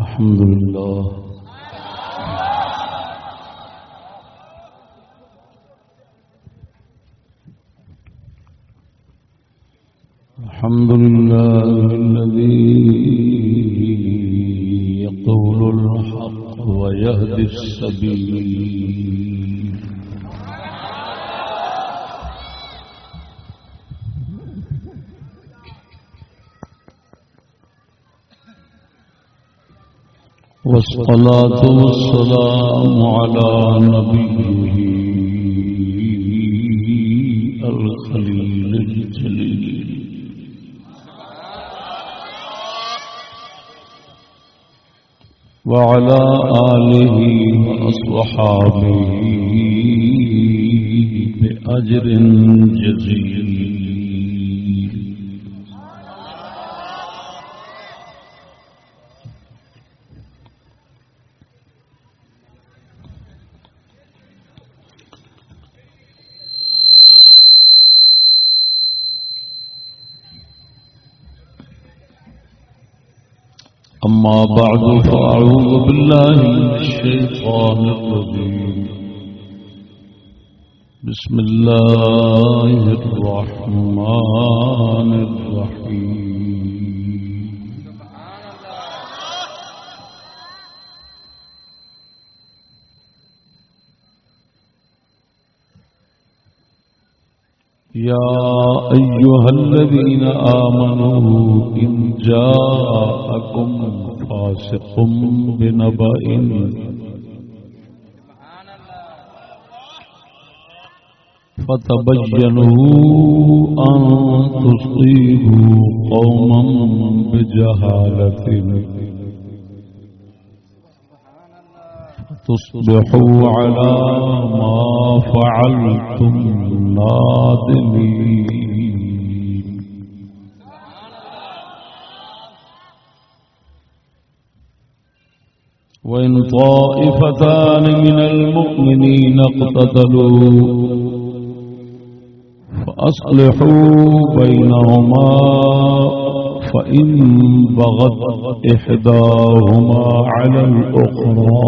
الحمد لله. الحمد لله الذي يقول الحق ويهدي السبيل. والصلاة والسلام على نبيه الخليل الجليل. وعلى آله وأصحابه بأجر جزيل. أما بعد فأعوذ بالله من الشيطان الرجيم. بسم الله الرحمن الرحيم. يا أيها الذين آمنوا إن جاءكم فاسق بنبأ فتبينوا أن تصيبوا قوما بجهالة۔ تصبحوا على ما فعلتم نادمين۔ وإن طائفتان من المؤمنين اقتتلوا فأصلحوا بينهما فإن بغت إحداهما على الأخرى.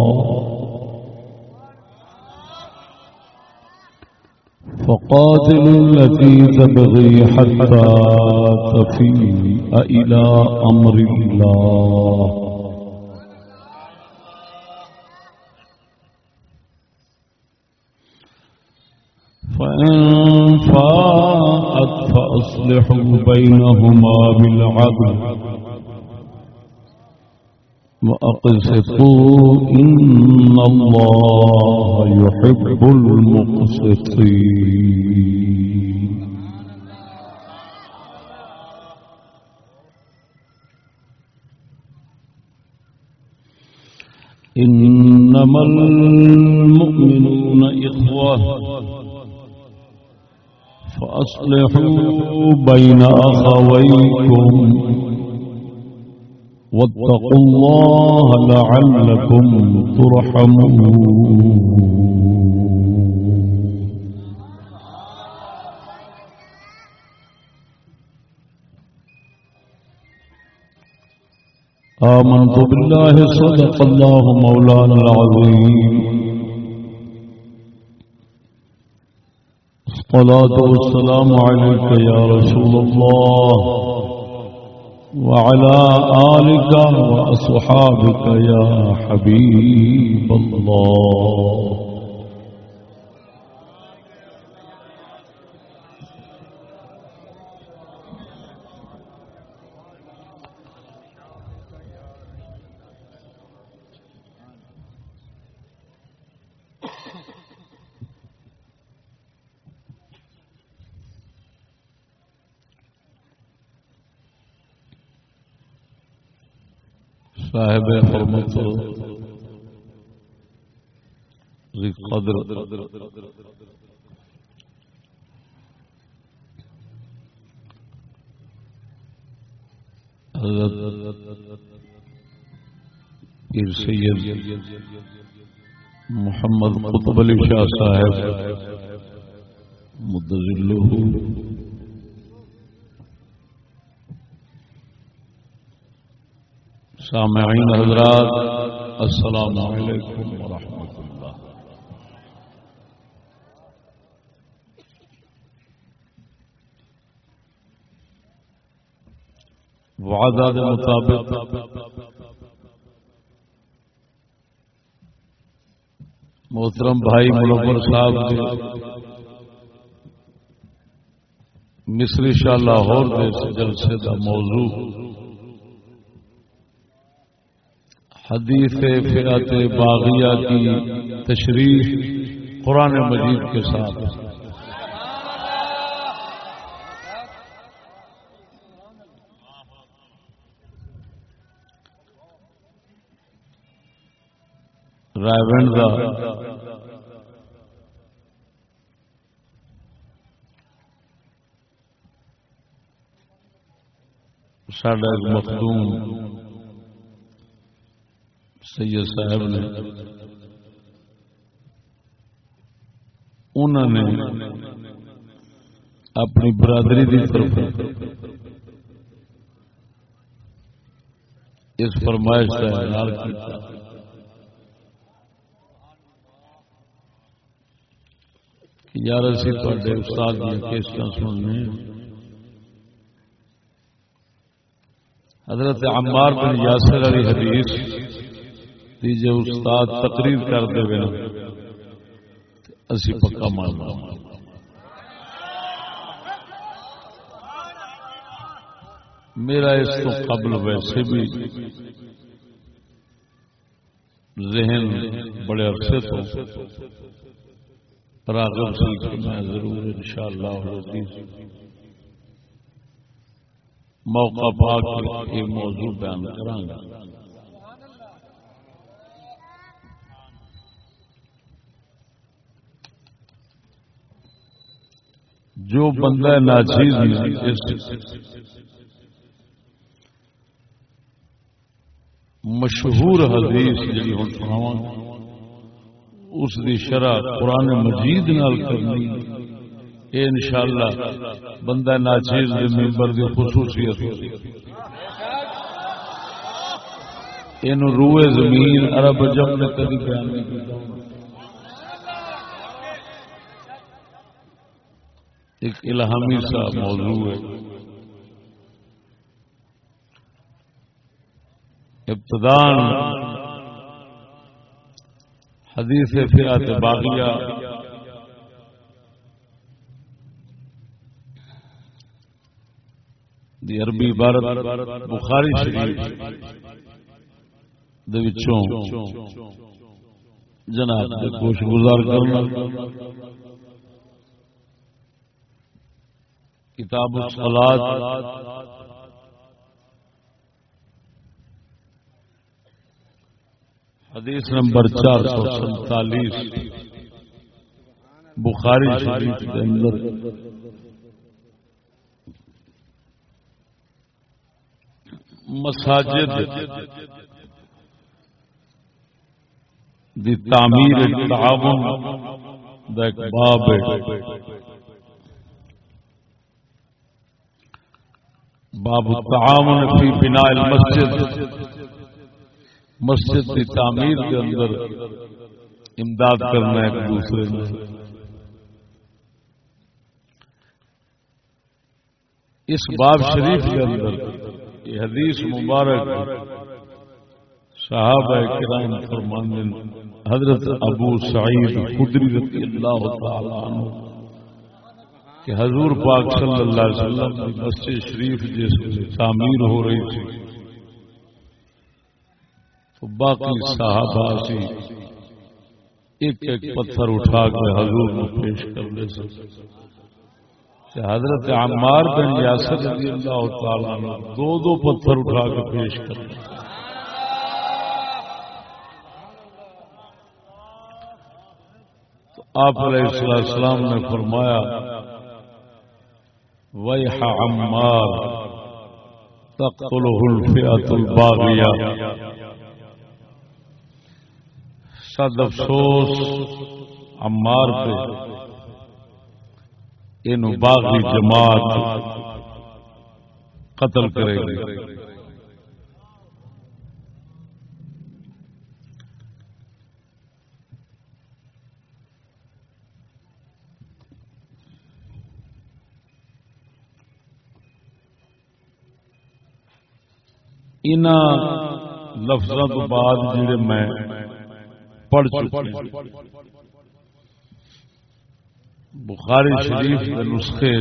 فقاتلوا التي تبغي حتى تفيء إلى أمر الله. فإن فاءت فأصلحوا بينهما بالعدل. وأقسطوا إن الله يحب المقسطين. إنما المؤمنون إخوة. فأصلحوا بين أخويكم. واتقوا الله لعلكم ترحمون. آمنت بالله صدق الله مولانا العظيم. الصلاة والسلام عليك يا رسول الله. وعلى آلك وأصحابك يا حبيب الله. صاحب حرمت قدر. حضرت پیر سید محمد قطب علی شاہ صاحب مدذلہ سامعین حضرات، السلام علیکم ورحمۃ اللہ وعدہ کے مطابق محترم بھائی منور صاحب کے مصری شاہ لاہور جلسے کا موضوع حدیث فیات باغیہ کی تشریح قرآن مجید کے ساتھ۔ رائے ونڈ سڈا ایک مخدوم سید صاحب نے انہوں نے اپنی برادری کی طرف اس فرمائش کا اعلان کیا یار اسی تے استاد دیا کیسٹ سننے حضرت عمار بن یاسر علی حدیث دیجیے استاد تقریر کر دے اسی پکا ماننا میرا اس کو قبل ویسے بھی ذہن بڑے عرصے تو راغب سی میں ضرور انشاءاللہ شاء موقع پا کے یہ موضوع بیان کرانگا جو بندہ ناچیز مشہور حدیث جی ہوں سناواں۔ اس دی شرح قرآن مجید نال کرنی۔ یہ انشاءاللہ بندہ ناچیز دے ممبر دی خصوصیت۔ ان روئے زمین عرب جم نے کبھی بیان نہیں کیا ایک الہامی سا موضوع ہے۔ ابتدان حدیث فیات باغیہ دی عربی عبارت بخاری شریف دے وچوں۔ جناب دے گوش گزار کرنا۔ کتاب الصلاۃ حدیث نمبر چار سو سینتالیس بخاری شریف کے اندر. مساجد دی تعمیر تعاون دا ایک باب ہے. باب التعاون فی بناء المسجد. مسجد کی تعمیر کے اندر امداد کرنا ایک دوسرے میں۔ اس باب شریف کے اندر یہ حدیث مبارک صحابہ کرام فرمان حضرت ابو سعید خدری رضی اللہ تعالی عنہ۔ کہ حضور پاک صلی اللہ علیہ وسلم کی مسجد شریف جس تعمیر ہو رہی تھی، تو باقی صحابہ سے ایک ایک پتھر اٹھا کے حضور کو پیش کر لے سکتے حضرت عمار بن یاسر رضی اللہ تعالیٰ نے دو دو پتھر اٹھا کے پیش کر تو آپ علیہ السلام نے فرمایا ویح عمار تقتله الفئة الباغية صد افسوس عمار پہ۔ انو باغی جماعت قتل کرے گی۔ ان لفظوں تو بعد جڑے میں پڑھ چکا بخاری شریف کے نسخے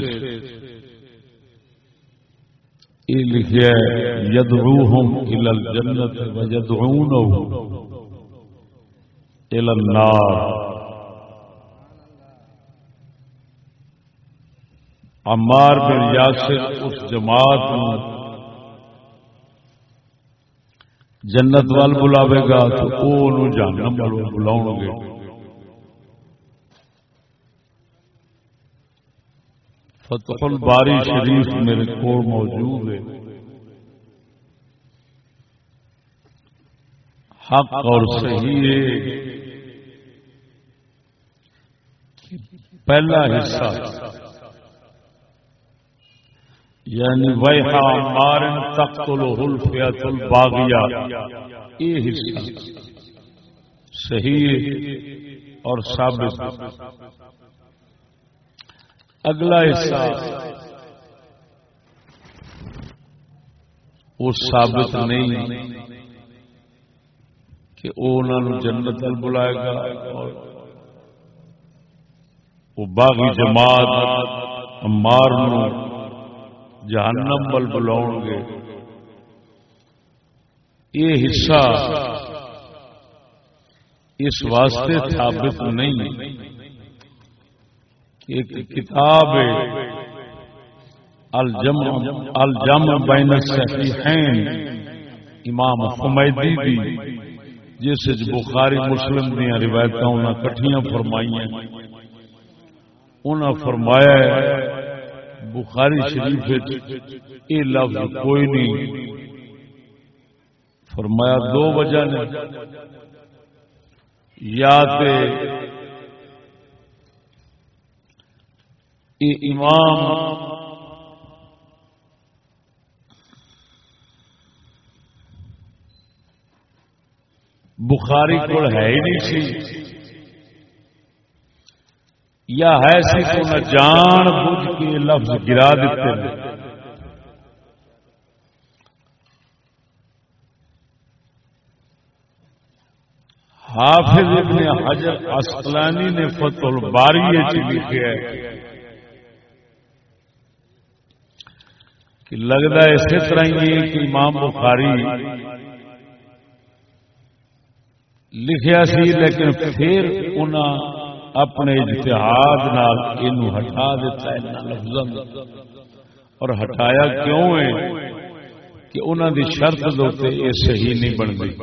یہ لکھا یدعوہم الى الجنت ویدعونہم الى النار۔ عمار بن یاسر اس جماعت جنت وال بلاوے گا تو وہ جہنم وال بلاؤ گے۔ فتح الباری شریف میرے کو موجود ہے۔ حق اور صحیح ہے پہلا حصہ یعنی ویحا مارن تقتل حلفیت الباغیہ یہ حصہ صحیح اور ثابت اگلا حصہ وہ ثابت نہیں کہ وہ انہوں جنت بلائے گا اور وہ باغی جماعت مار جہنم بل بلاؤ گے۔ یہ حصہ اس واسطے ثابت نہیں ایک کتاب الجم الجم بین الصحیحین۔ امام حمیدی دی جس بخاری مسلم دیا روایت کٹھیاں فرمائی انہاں فرمایا بخاری شریف یہ لفظ کوئی نہیں۔ فرمایا دو وجہ نے۔ یا امام بخاری کو ہے ہی نہیں سی یا ہے سی تو نہ جان بوجھ کے لفظ گرا دیتے ہیں۔ حافظ ابن حجر اسقلانی نے فتح الباری لکھا ہے کہ لگتا ہے اسی طرح ہی کہ امام بخاری لکھیا سی لیکن پھر انہاں اپنے اجتہاد نال ہٹا دیتا ہے لفظ اور ہٹایا کیوں ہے؟ کہ انہوں دی شرط دوتے یہ صحیح نہیں بن گئی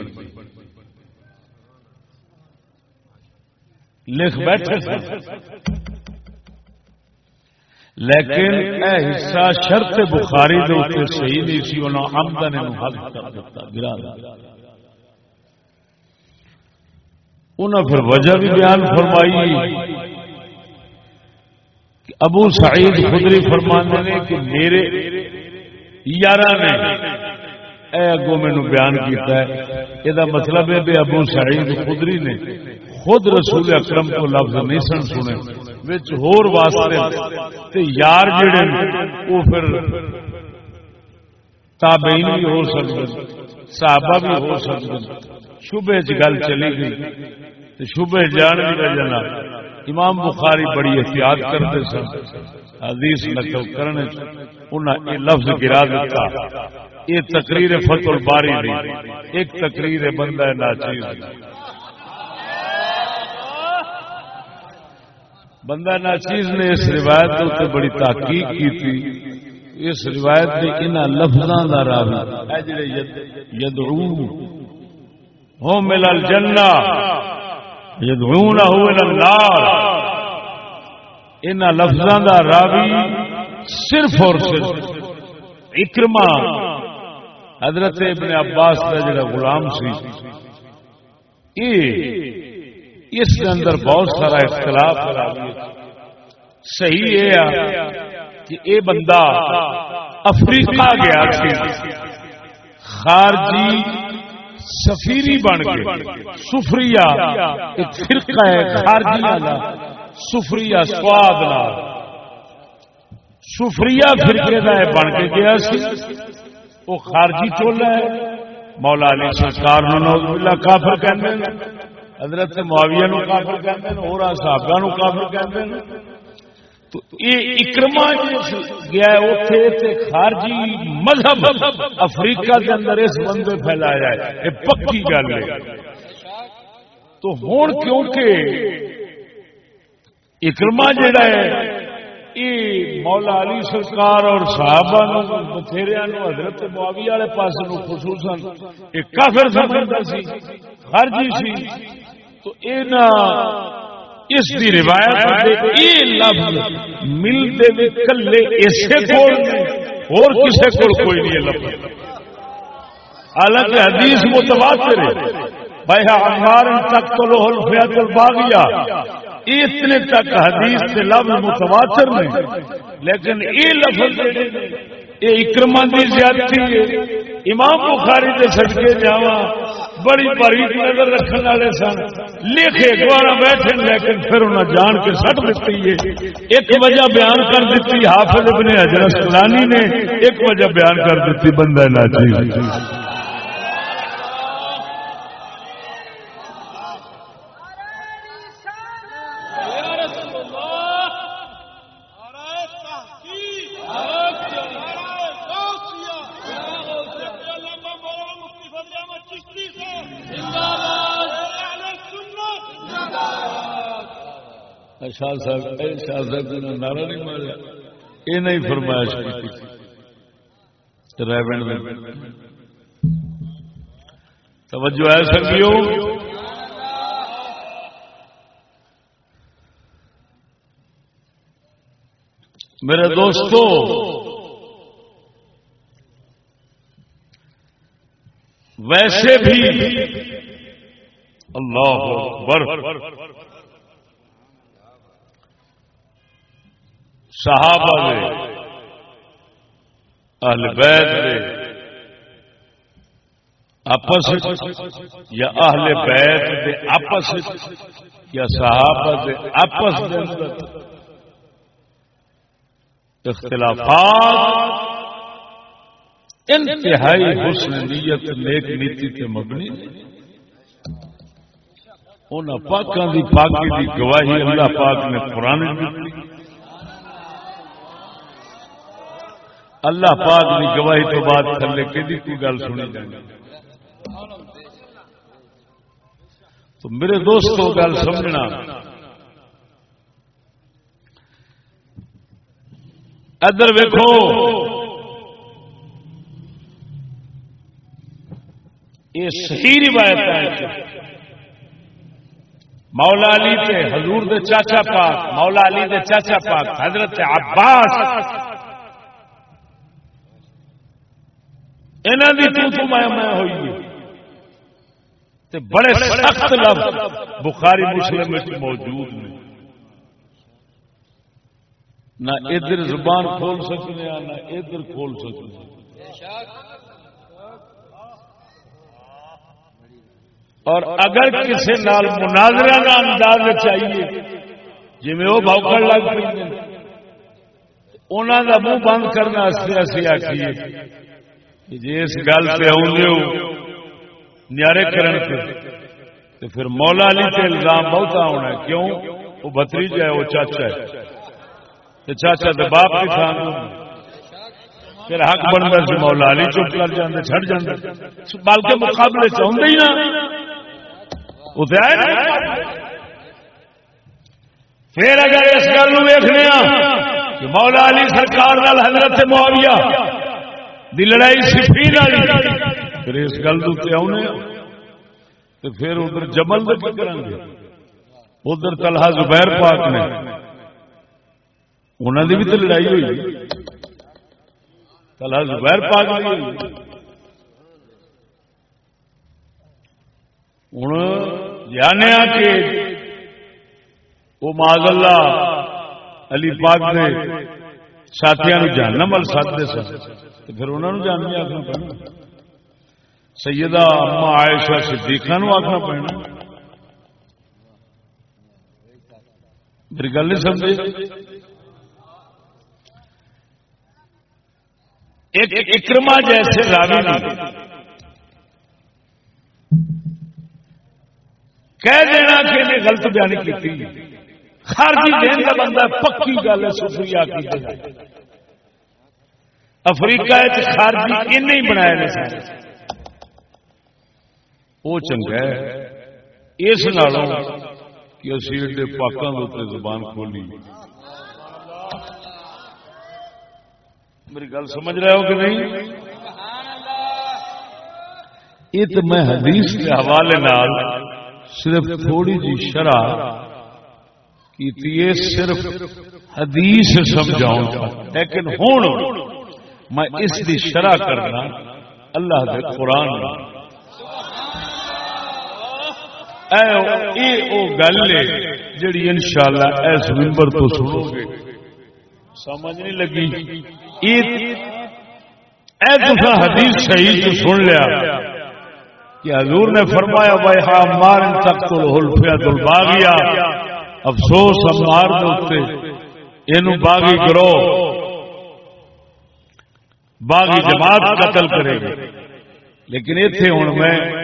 لکھ بیٹھے لیکن اے حصہ شرط بخاری دوتے صحیح نہیں سی انہوں آمدن حل کر دیتا، گرا دیتا انہیں پھر وجہ بھی بیان فرمائی کہ ابو سعید خدری فرمانے نے کہ میرے یار نے اے اگو مینو بیان کیتا ہے یہ مطلب ہے کہ ابو سعید خدری نے خود رسول اکرم کو لفظ نہیں سن سنے، وچ ہور واسطے تے یار جڑے وہ پھر تابعین بھی ہو سکتے صحابہ بھی ہو سکتے شبہ چ گل چلی گئی۔ شبہ جان کی وجہ امام بخاری بڑی احتیاط کرتے سن۔ حدیث نقل کرنے انہیں لفظ گرا دیتا یہ تقریر فت الباری نہیں ایک تقریر بندہ ناچیز۔ بندہ ناچیز نے اس روایت کے بڑی تحقیق کی تھی اس روایت نے ان لفظوں کا راوی۔ یدعو۔ ہو مل الجنہ. یدعونه الى النار. ان لفظاں دا راوی صرف اور صرف اکرما حضرت ابن عباس کا جڑا غلام سی اس کے اندر بہت سارا اختلاف صحیح یہ ہے کہ اے بندہ افریقہ گیا سی، خارجی سفیری بن کے سفریا، ایک فرقہ ہے خارجی والا سفریا سواد سفریا فرقے کا بن کے گیا سی۔ وہ خارجی چولا ہے۔ مولا علی سرکار نوز بلا کافر کہتے ہیں۔ حضرت معاویہ نو کافر کہتے ہیں، اور صحابہ نو کافر کہتے ہیں۔ یہ اکرما گیا اتنے خارجی مذہب افریقہ کے اندر اس بندے پھیلایا ہے، یہ پکی گل ہے۔ تو ہوں کیونکہ اکرما جڑا ہے، یہ مولا علی سرکار اور صحابہ بتھیریا حضرت معاوی والے پاس خصوصاً ایک کافر سمجھتا سی خرجی سی۔ تو یہ اس دی روایت یہ لفظ ملتے کلے اسے کول اور کسے کول کوئی نہیں لفظ۔ حالانکہ حدیث متواتر ہے۔ بھائی ہاں، عمار تک تو لوہل فیات الباغیہ، اتنے تک حدیث سے لفظ متواتر نہیں۔ لیکن یہ لفظ یہ اکرما کی زیادتی ہے۔ امام بخاری کے سڑکے جاوا بڑی باریک نظر رکھنے والے سن۔ لکھے دوارا بیٹھے لیکن پھر انہیں جان کے سٹ دیتی ہے۔ ایک وجہ بیان کر دیتی حافظ ابن حضرت سلانی نے، ایک وجہ بیان کر دیتی بندہ ناچی شاہ صاحب شاہ صاحب نے نعرہ نہیں مارا یہ نہیں فرمائش کی ریبنڈ میں توجہ ہے سنگیو میرے دوستو، ویسے بھی اللہ اکبر۔ صحابہ دے، اہل بیت دے آپس یا اہل بیت دے آپس یا صحابہ دے آپس دے اختلافات، انتہائی حسن نیت نیک نیتی کے مبنی ان پاکوں کی پاکی کی گواہی اللہ پاک نے قرآن دی۔ اللہ پاک کی گواہی تو بعد تھلے کہ کوئی گل سنی جائے تو میرے دوست کو گل سمجھنا۔ ادھر ویکو یہ صحیح روایت ہے۔ مولا علی کے حضور دے چاچا پاک، مولا علی دے چاچا پاک، حضرت عباس انہوں کی تو تو میں میں ہوئی تے بڑے سخت لفظ بخاری مسلم میں موجود نے۔ نہ ادھر زبان کھول سکتے ہیں، نہ ادھر کھول سکتے اور اگر کسی نال مناظرہ کا انداز چاہیے جی میں وہ بوکڑ لگ پہ انہوں کا منہ بند کرنے اسی آخیے جی اس گل پہ آؤں نیارے کرن تو پھر مولا علی سے الزام بہت ہونا ہے۔ کیوں؟ وہ بتریج ہے، وہ چاچا ہے۔ چاچا تو باپ کی تھان پھر حق بنتا سی مولا علی چپ کر جاتے چڑ جاتے بلکہ مقابلے چاہتے ہی نا۔ اتنے آئے پھر اگر اس گل ویخنے کہ مولا علی سرکار حضرت معاویہ دی لڑائی سفی پھر اس گل آنے ہاں۔ تو پھر ادھر جمل کا کریں گے ادھر تلہا زبیر پاک نے۔ انہوں نے بھی تو لڑائی ہوئی۔ تلہا زبیر پاک نے ہوں جانے ہاں کہ وہ ماض اللہ علی پاک نے ساتھیاں جاننا مل ساتھتے سن تو پھر انہوں نے جاننے آخنا پڑنا سیدہ اما عائشہ صدیقہ نو آخنا پڑنا میری گل نہیں سمجھے اکرما جیسے راوی نے کہہ دینا کہ انہیں غلط بیان کی خارجی دین کا بندہ پکی گل ہے سفری کی افریقہ خارجی ان بنایا نے سارے وہ چنگا ہے۔ اس نالوں کہ اسی ایڈے پاکوں کے زبان کھولی میری گل سمجھ رہے ہو کہ نہیں؟ یہ تو میں حدیث کے حوالے نال صرف تھوڑی جی شرح کی صرف حدیث سمجھاؤں لیکن ہوں میں اس کی شرح کرنا اللہ کے قرآن گل ہے جڑی ان شاء اللہ ایس ممبر تو سنو گے سمجھ نہیں لگی اے حدیث صحیح تو سن لیا کہ حضور نے فرمایا بھائی ہاں مار تک تو ہلفیا تو باغیا افسوس مار دے یہ باغی کرو باغی جماعت قتل کرے گی۔ لیکن اتنے ہوں میں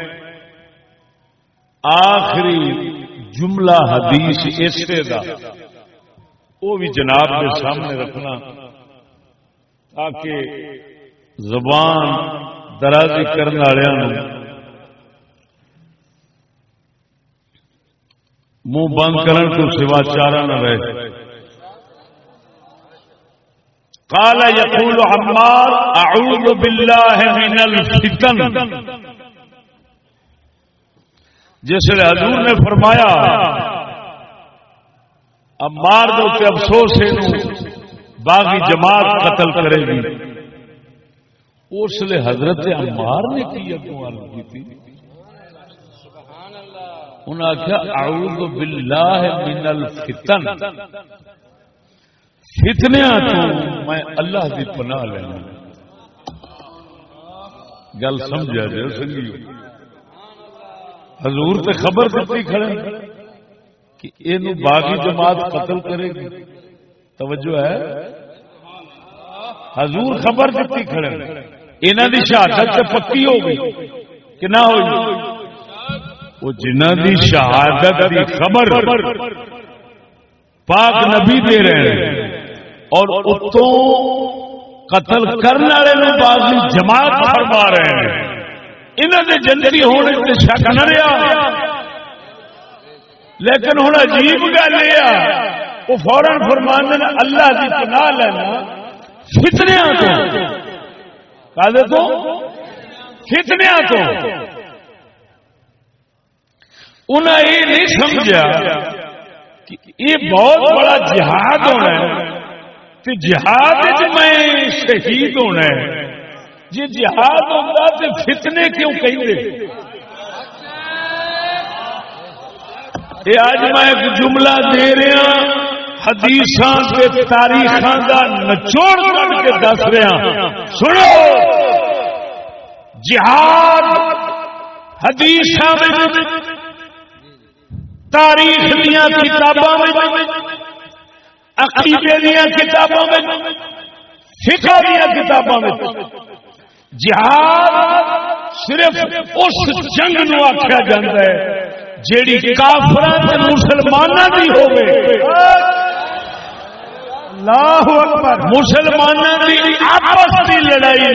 آخری جملہ حدیث اسے کا وہ بھی جناب کے سامنے رکھنا۔ تاکہ زبان درازی کرنے والوں منہ بند کرنے کو سوا چارا نہ رہے۔ قال يقول عمار اعوذ بالله من الفتن۔ جس نے حضور نے فرمایا عمار دو کے افسوس ہے باغی جماعت قتل کرے گی۔ اس لیے حضرت عمار نے کی اگوں عرض کی تھی آخیا اعوذ باللہ من الفتن. فتنیا تو میں اللہ کی پناہ لینا۔ گل سمجھا جائے سنگی حضور تے خبر دیتی کھڑے کہ یہ باغی جماعت قتل کرے گی۔ توجہ ہے۔ حضور خبر دیتی کھڑے انہوں دی شہادت پکی ہو گئی کہ نہ ہوئی۔ وہ جنہ دی شہادت دی خبر پاک نبی دے رہے ہیں اور اتوں قتل کرنے والے بازی جماعت فرما رہے ہیں۔ انہوں نے جنگری ہونے سے شک نہ رہا۔ لیکن ہوں عجیب گل یہ وہ فورن فرمان اللہ کی پناہ لینا فتنیا تو۔ تو؟ فتنیا تو۔ انہیں یہ نہیں سمجھا کہ یہ بہت بڑا جہاد ہونا ہے۔ جہاد میں شہید ہونا ہے۔ جی جہاد ہوتا تو فتنے کیوں کہیں آج میں ایک جملہ دے رہا ہاں، حدیث تاریخ کا نچوڑ کر کے دس رہا ہاں۔ سنو۔ جہاد حدیث تاریخ دیا کتابوں میں عقیدے دیا کتابوں میں فکر دیا کتابوں میں۔ جہاد صرف اس جنگ نو آخیا جا ہے جیڑی کافر مسلمانوں کی ہو مسلمانوں کی آپس کی لڑائی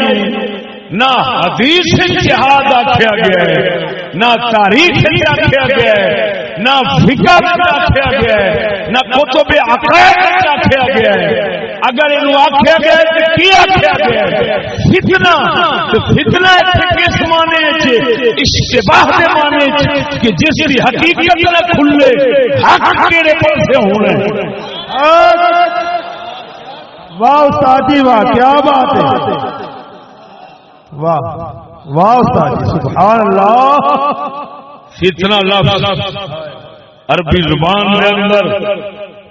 نہ حدیث جہاد آخیا گیا ہے نہ تاریخ آخیا گیا ہے۔ نہ آخیا گیا ہے نہ کتب عقائد آخیا گیا ہے۔ اگر یہ آخیا گیا ہے تو کی آخیا گیا ہے؟ فتنا تو فتنا کس اشتباہ کے مانے کہ جس کی حقیقت نہ کھلے حق کیڑے پاسے ہونا واہ استاد واہ کیا بات ہے۔ واہ واہ استاد سبحان اللہ۔ لفظ۔ عربی زبان کے اندر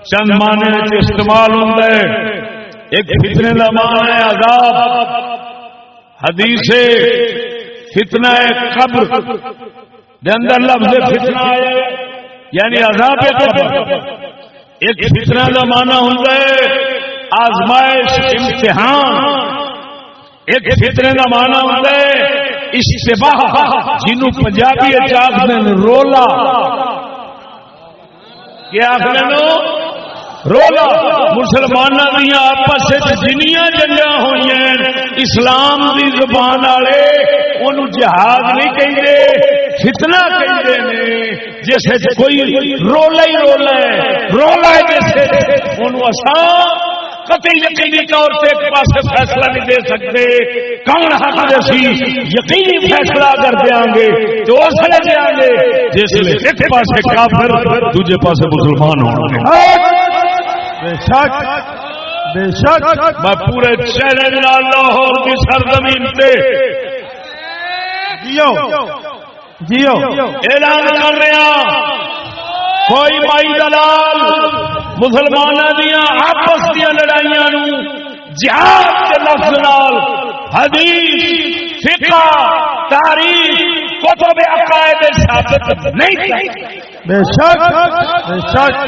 چند مانے استعمال ہوتا ہے۔ ایک فتنے کا مان ہے عذاب۔ حدیث فتنا ہے قبر۔ دے اندر لفظ فتنا ہے یعنی عذاب قبر۔ ایک فتنا کا مانا ہوتا ہے، آزمائش، امتحان۔ ایک فتنے کا مانا ہوتا ہے، اشتباہ۔ جنہوں پنجابی اچاس میں رولا۔ کیا آخر رولا مسلمانوں دیا آپس جنیا جنگا ہوئی اسلام دی زبان والے ان جہاد نہیں کہتے فتنا کہتے ہیں جس کوئی رولا ہی رولا ہے، رولا جس ان قطعی یقینی طور سے ایک پاس فیصلہ نہیں دے سکتے۔ کون حق جیسی یقینی فیصلہ اگر دیا گے تو اس لیے دیا گے۔ جس لیے ایک پاس کافر دوجے پاس مسلمان ہونا بے شک بے شک۔ میں پورے چہرے لاہور کی سرزمین پہ جیو۔ جیو۔ اعلان کر رہا کوئی مائی دلال مسلمانوں دیا آپس دیا لڑائیاں جہاد کے لفظ نال حدیث فقہ تاریخ کتب عقائد ثابت نہیں بے شک بے شک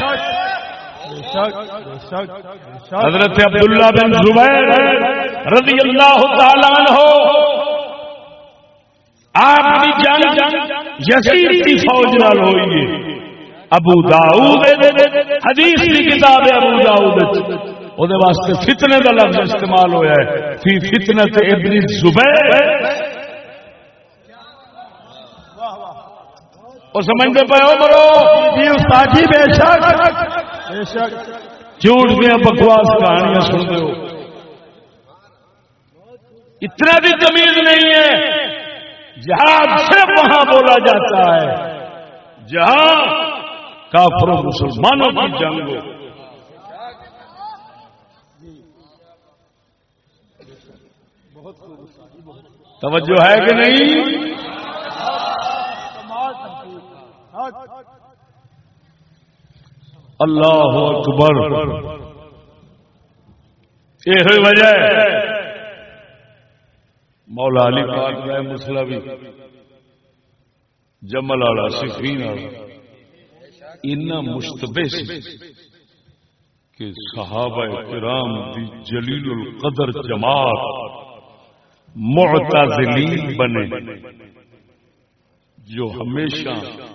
حضرت عبداللہ بن زبیر رضی اللہ تعالیٰ عنہ آپ کی جنگ یزید کی فوج نال ہوئی ہے۔ ابو داؤد حدیث کی کتاب ہے ابو داؤد۔ واسطے فتنے کا لفظ استعمال ہوا ہے۔ فی فتنت ابن زبیر سمجھتے پے ہو مرو۔ جی استاد جی بے شک۔ بے شک۔ جھوٹ دیا بکواس کہانیاں سنتے ہو۔ اتنا بھی تمیز نہیں ہے۔ جہاں صرف وہاں بولا جاتا ہے۔ جہاں کافروں، مسلمانوں کی جنگ ہو۔ توجہ ہے کہ نہیں؟ اللہ اکبر۔ یہ وجہ ہے۔ مولا علی پاک کا مسئلہ بھی جمل والا، سفین والا۔ اتنا مشتبہ سی کہ صحابہ کرام دی جلیل القدر جماعت معتزلین بنے، جو ہمیشہ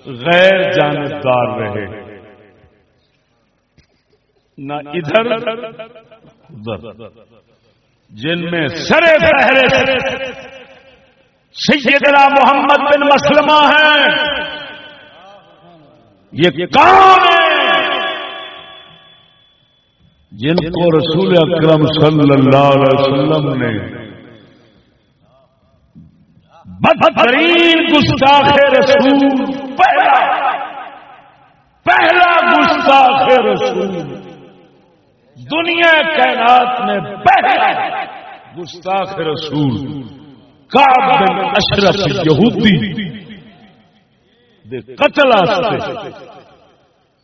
غیر جانبدار رہے۔ نہ ادھر ادھر۔ جن میں سرے پہرے سیدنا محمد بن مسلمہ ہیں۔ یہ کون ہے؟ جن کو رسول اکرم صلی اللہ علیہ وسلم نے بدترین گستاخ رسول، پہلا پہلا گستاخ رسول دنیا کائنات میں پہلا گستاخ رسول کعب بن اشرف یہودی۔ دے قتل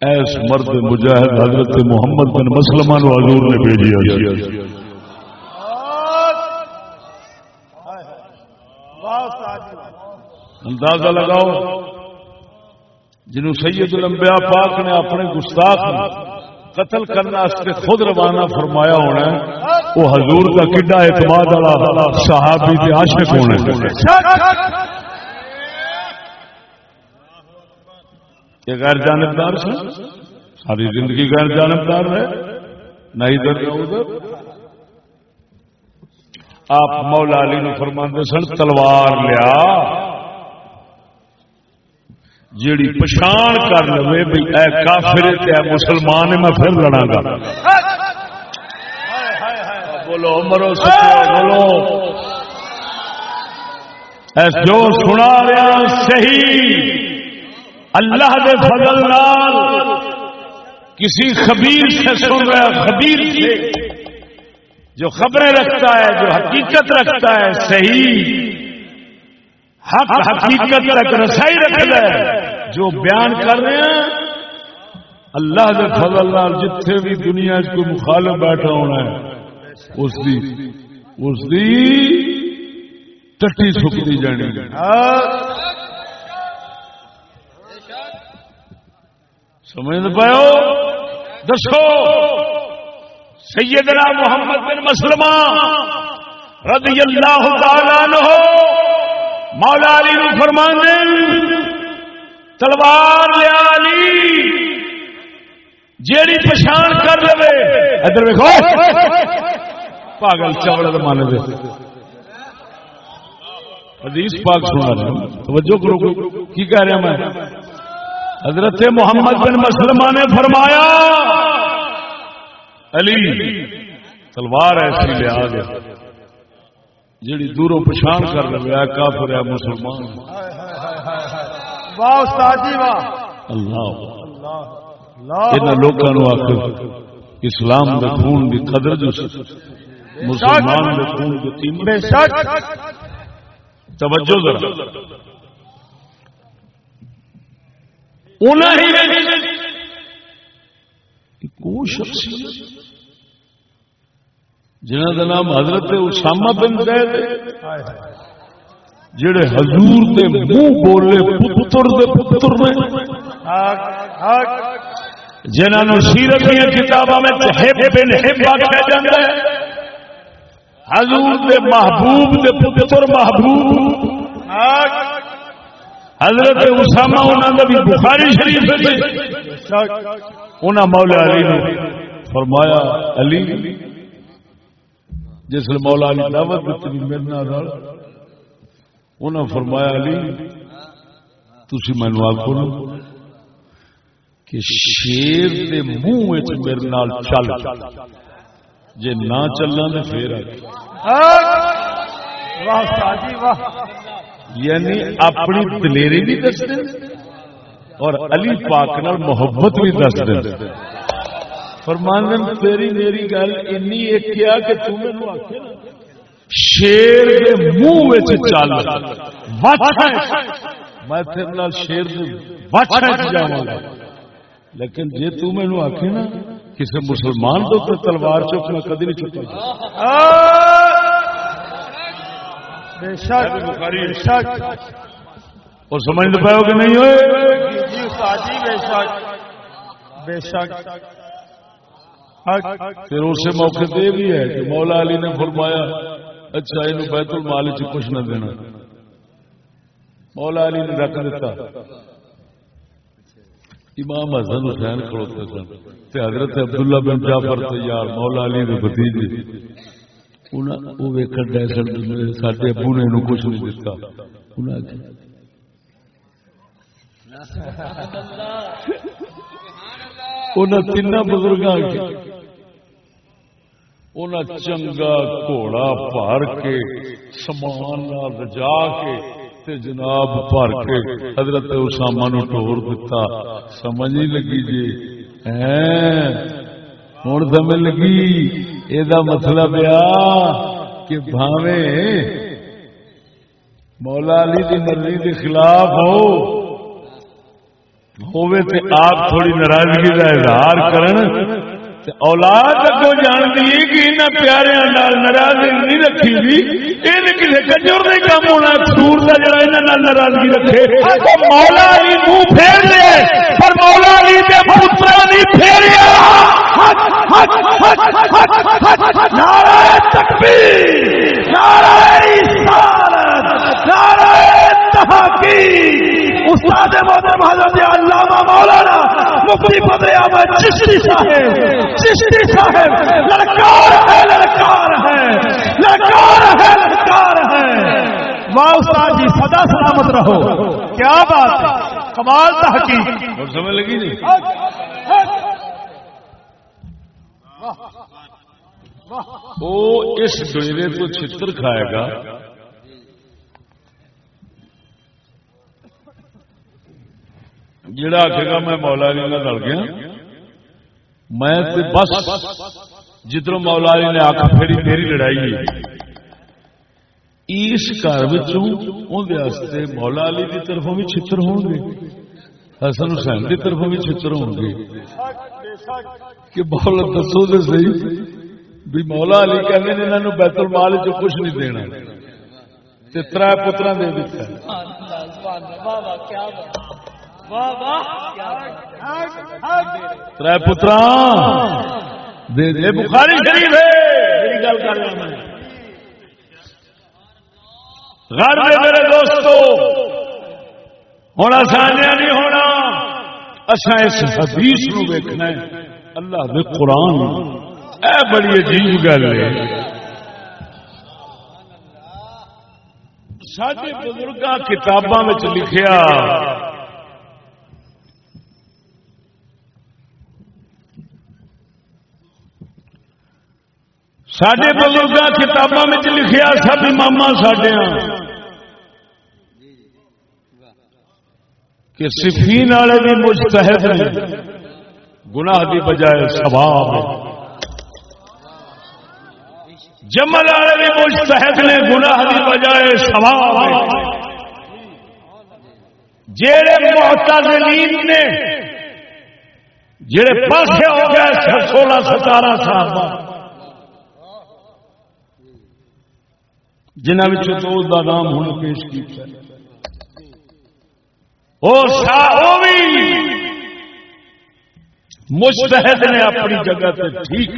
ایس مرد مجاہد حضرت محمد بن مسلمان حضور نے بھیجیا اندازہ لگاؤ، جنہوں سید الانبیاء پاک نے اپنے گستاخ قتل کرنے خود روانہ فرمایا ہونا ہے، وہ حضور کا کڈا اعتماد والا صحابی کے عاشق ہونا ہے۔ یہ غیر جانبدار سے ساری زندگی غیر جانبدار ہے نہ ادھر ادھر۔ آپ مولا علی نو فرماندے سن، تلوار لیا۔ جیڑی پچھان کر لے بھائی اے کافر تے مسلمان میں پھر لڑا گا۔ بولو، مرو بولو۔ جو سنا رہا صحیح۔ اللہ دے فضل نال کسی خبیر سے سن رہا خبیر سے جو خبریں رکھتا ہے، جو حقیقت رکھتا ہے، صحیح، حق، حقیقت تک رسائی رکھتا ہے، جو بیان کر رہے ہیں، اللہ کے فضل نال جتھے بھی دنیا کوئی مخالف بیٹھا ہونا ہے، اس دی اس دی ٹٹی سکتی جانی سمجھ پاؤ؟ دسو، سیدنا محمد بن مسلمہ رضی اللہ تعالیٰ عنہ مولا علی نو فرمانے تلوار لیا علی، جیڑی پچھان کر لے ادھر ویکو پاگل چوڑ من دے۔ حدیث پاک سنا رہا توجہ کرو۔ کی کہہ رہا میں؟ حضرت محمد بن مسلمہ نے فرمایا علی تلوار ایسی لیا گیا۔ جیڑی دوروں پچھان کر لیا کافر ہے مسلمان۔ واہ استاد جی واہ۔ اللہ۔ اللہ۔ ان لوگوں آخر اسلام دے خون دی قدر جو مسلمان دے خون دی قیمت۔ بے شک۔ توجہ ذرا۔ انہاں شخصیت جنہ کا نام حضرت اسامہ بن زید جڑے حضور دے منہ بولے پتر دے پتر نے۔ جنہوں نے سیرت دیا کتابوں میں ہب بن ہب آخیا جاتا ہے۔ حضور دے محبوب دے پتر محبوب۔ حق حضرت اسامہ انہوں نے بھی بخاری شریف جی۔ انہوں مولا علی نے فرمایا، علی، جس مولا علی دعوت دیتی میرے نال انہوں فرمایا، علی تھی مینو آخو کہ شیر دے منہ میرے نال چل۔ جے نہ چلنا تو پھر آ واہ واہ۔ یعنی اپنی دلیری بھی دس دیں اور علی پاک نال محبت بھی دس دیں۔ فرماندن تیری میری گل اینی ایک کیا کہ تو مینوں آکھے شیر دے منہ وچ چل۔ واچھا میں تیرے نال شیر دے واچھا جی جاواں گا؟ لیکن جے تو مینوں آکھے نا کسی مسلمان تو تے تلوار چوک میں کدی نہیں چکا۔ بے شک بے شک۔ اور سمجھ پاؤ کہ نہیں ہوئے؟ جی استاد جی بے شک۔ بے شک۔ پھر اسے موقع پہ بھی ہے کہ مولا علی نے فرمایا اچھا یہ بیت المال چ کچھ نہ دینا۔ مولا علی نے رکھ دیتا۔ امام حسن حسین کھڑوتے سن۔ حضرت عبداللہ بن جعفر تیار مولا علی کے بتیجے وہ ویکھن ڈے سن ابو نے انہوں کچھ نہیں دتا انہاں آکھیا انہاں تین بزرگاں انہاں چنگا گھوڑا بھر کے سامان رجا کے تے جناب بھر کے حضرت اسامہ نو ٹور دیتا سمجھ نہیں لگی جی ہوں سمجھ لگی یہ مطلب آ کہ بھاوے مولا علی دی مرضی کے خلاف ہو ہوئے تے آپ تھوڑی ناراضگی کا اظہار کرن اولاد اگوں جان دی کہ ناراضگی نہیں رکھی دی نہیں کام ہونا، سور دا جڑا انہاں نال ناراضگی رکھے۔ مولا علی منہ پھیر دے پر مولا علی نہیں پھیریا۔ نعرہ تکبیر، نعرہ رسالت نعرہ تحقیق استاد محترم حضرت علامہ مولانا مفتی بدر احمد چشتی صاحب چشتی صاحب لڑکار ہے لڑکار ہے لڑکار ہے لڑکار ہے۔ واہ استاد جی سدا سلامت رہو۔ کیا بات ہے؟ کمال تحقیق۔ اور سمجھ لگی نہیں؟ وہ اس ڈیرے تو چھتر کھائے گا جڑا آخے گا میں مولا علی نہ لڑ گیا، میں تے بس جدھر مولا علی نے آخ پھیری میری لڑائی اس گھر واسطے مولا علی کی طرفوں بھی چھتر ہون گے حسن حسین کی طرفوں بھی چھتر ہون گے کہ مولا دسو تو صحیح، بھی مولا علی کہنے نے انہوں بیت المال چ کچھ نہیں دینا۔ تے تر پترا دے دیتا تر پترا، دے دے بخاری شریف ہے۔ میری گل کر رہا میں۔ گھر میں میرے دوستو۔ ہونا سانیا نہیں ہونا۔ اصا اس حدیث نو ویکنا ہے۔ اللہ دے قرآن اے بڑی عجیب گل ہے۔ سارے بزرگ کتاباں لکھیا۔ سڈے بزرگ کتاباں لکھیا سب ماما سڈیا کہ صفین والے بھی مستحد نے گناہ کی بجائے سواب جمل والے بھی مستحد نے گناہ کی بجائے سواب جڑے محتاجین نے جڑے پاسے ہو گئے سولہ ستارہ سال جنہوں تو نام ہوں پیش کیا مستحد نے اپنی جگہ پہ ٹھیک۔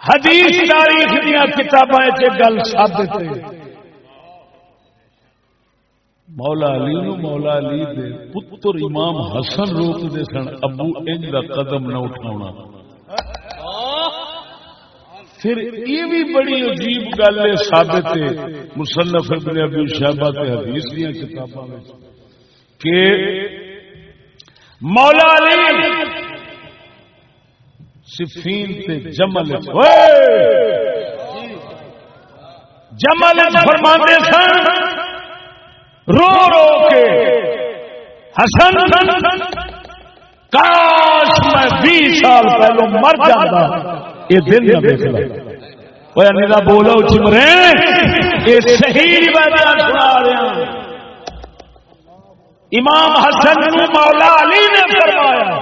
حدیث تاریخ دیا کتابیں گل ثابت مولا علی نو مولا علی دے پتر امام حسن روک دے سن، ابو انج دا قدم نہ اٹھاونا۔ پھر یہ بھی بڑی عجیب گل ہے ثابت ہے، مصنف ابن ابی شہبہ تے حدیث دی کتاباں وچ کہ مولا علی صفین تے جمل جمل فرماندے سن۔ رو رو کے۔ حسن، کاش میں بیس سال پہلو مر جاتا، یہ دن نہ دیکھ لیا نیلا بولو چمرے یہ صحیح روایت سنا رہے امام حسن مولا علی نے فرمایا،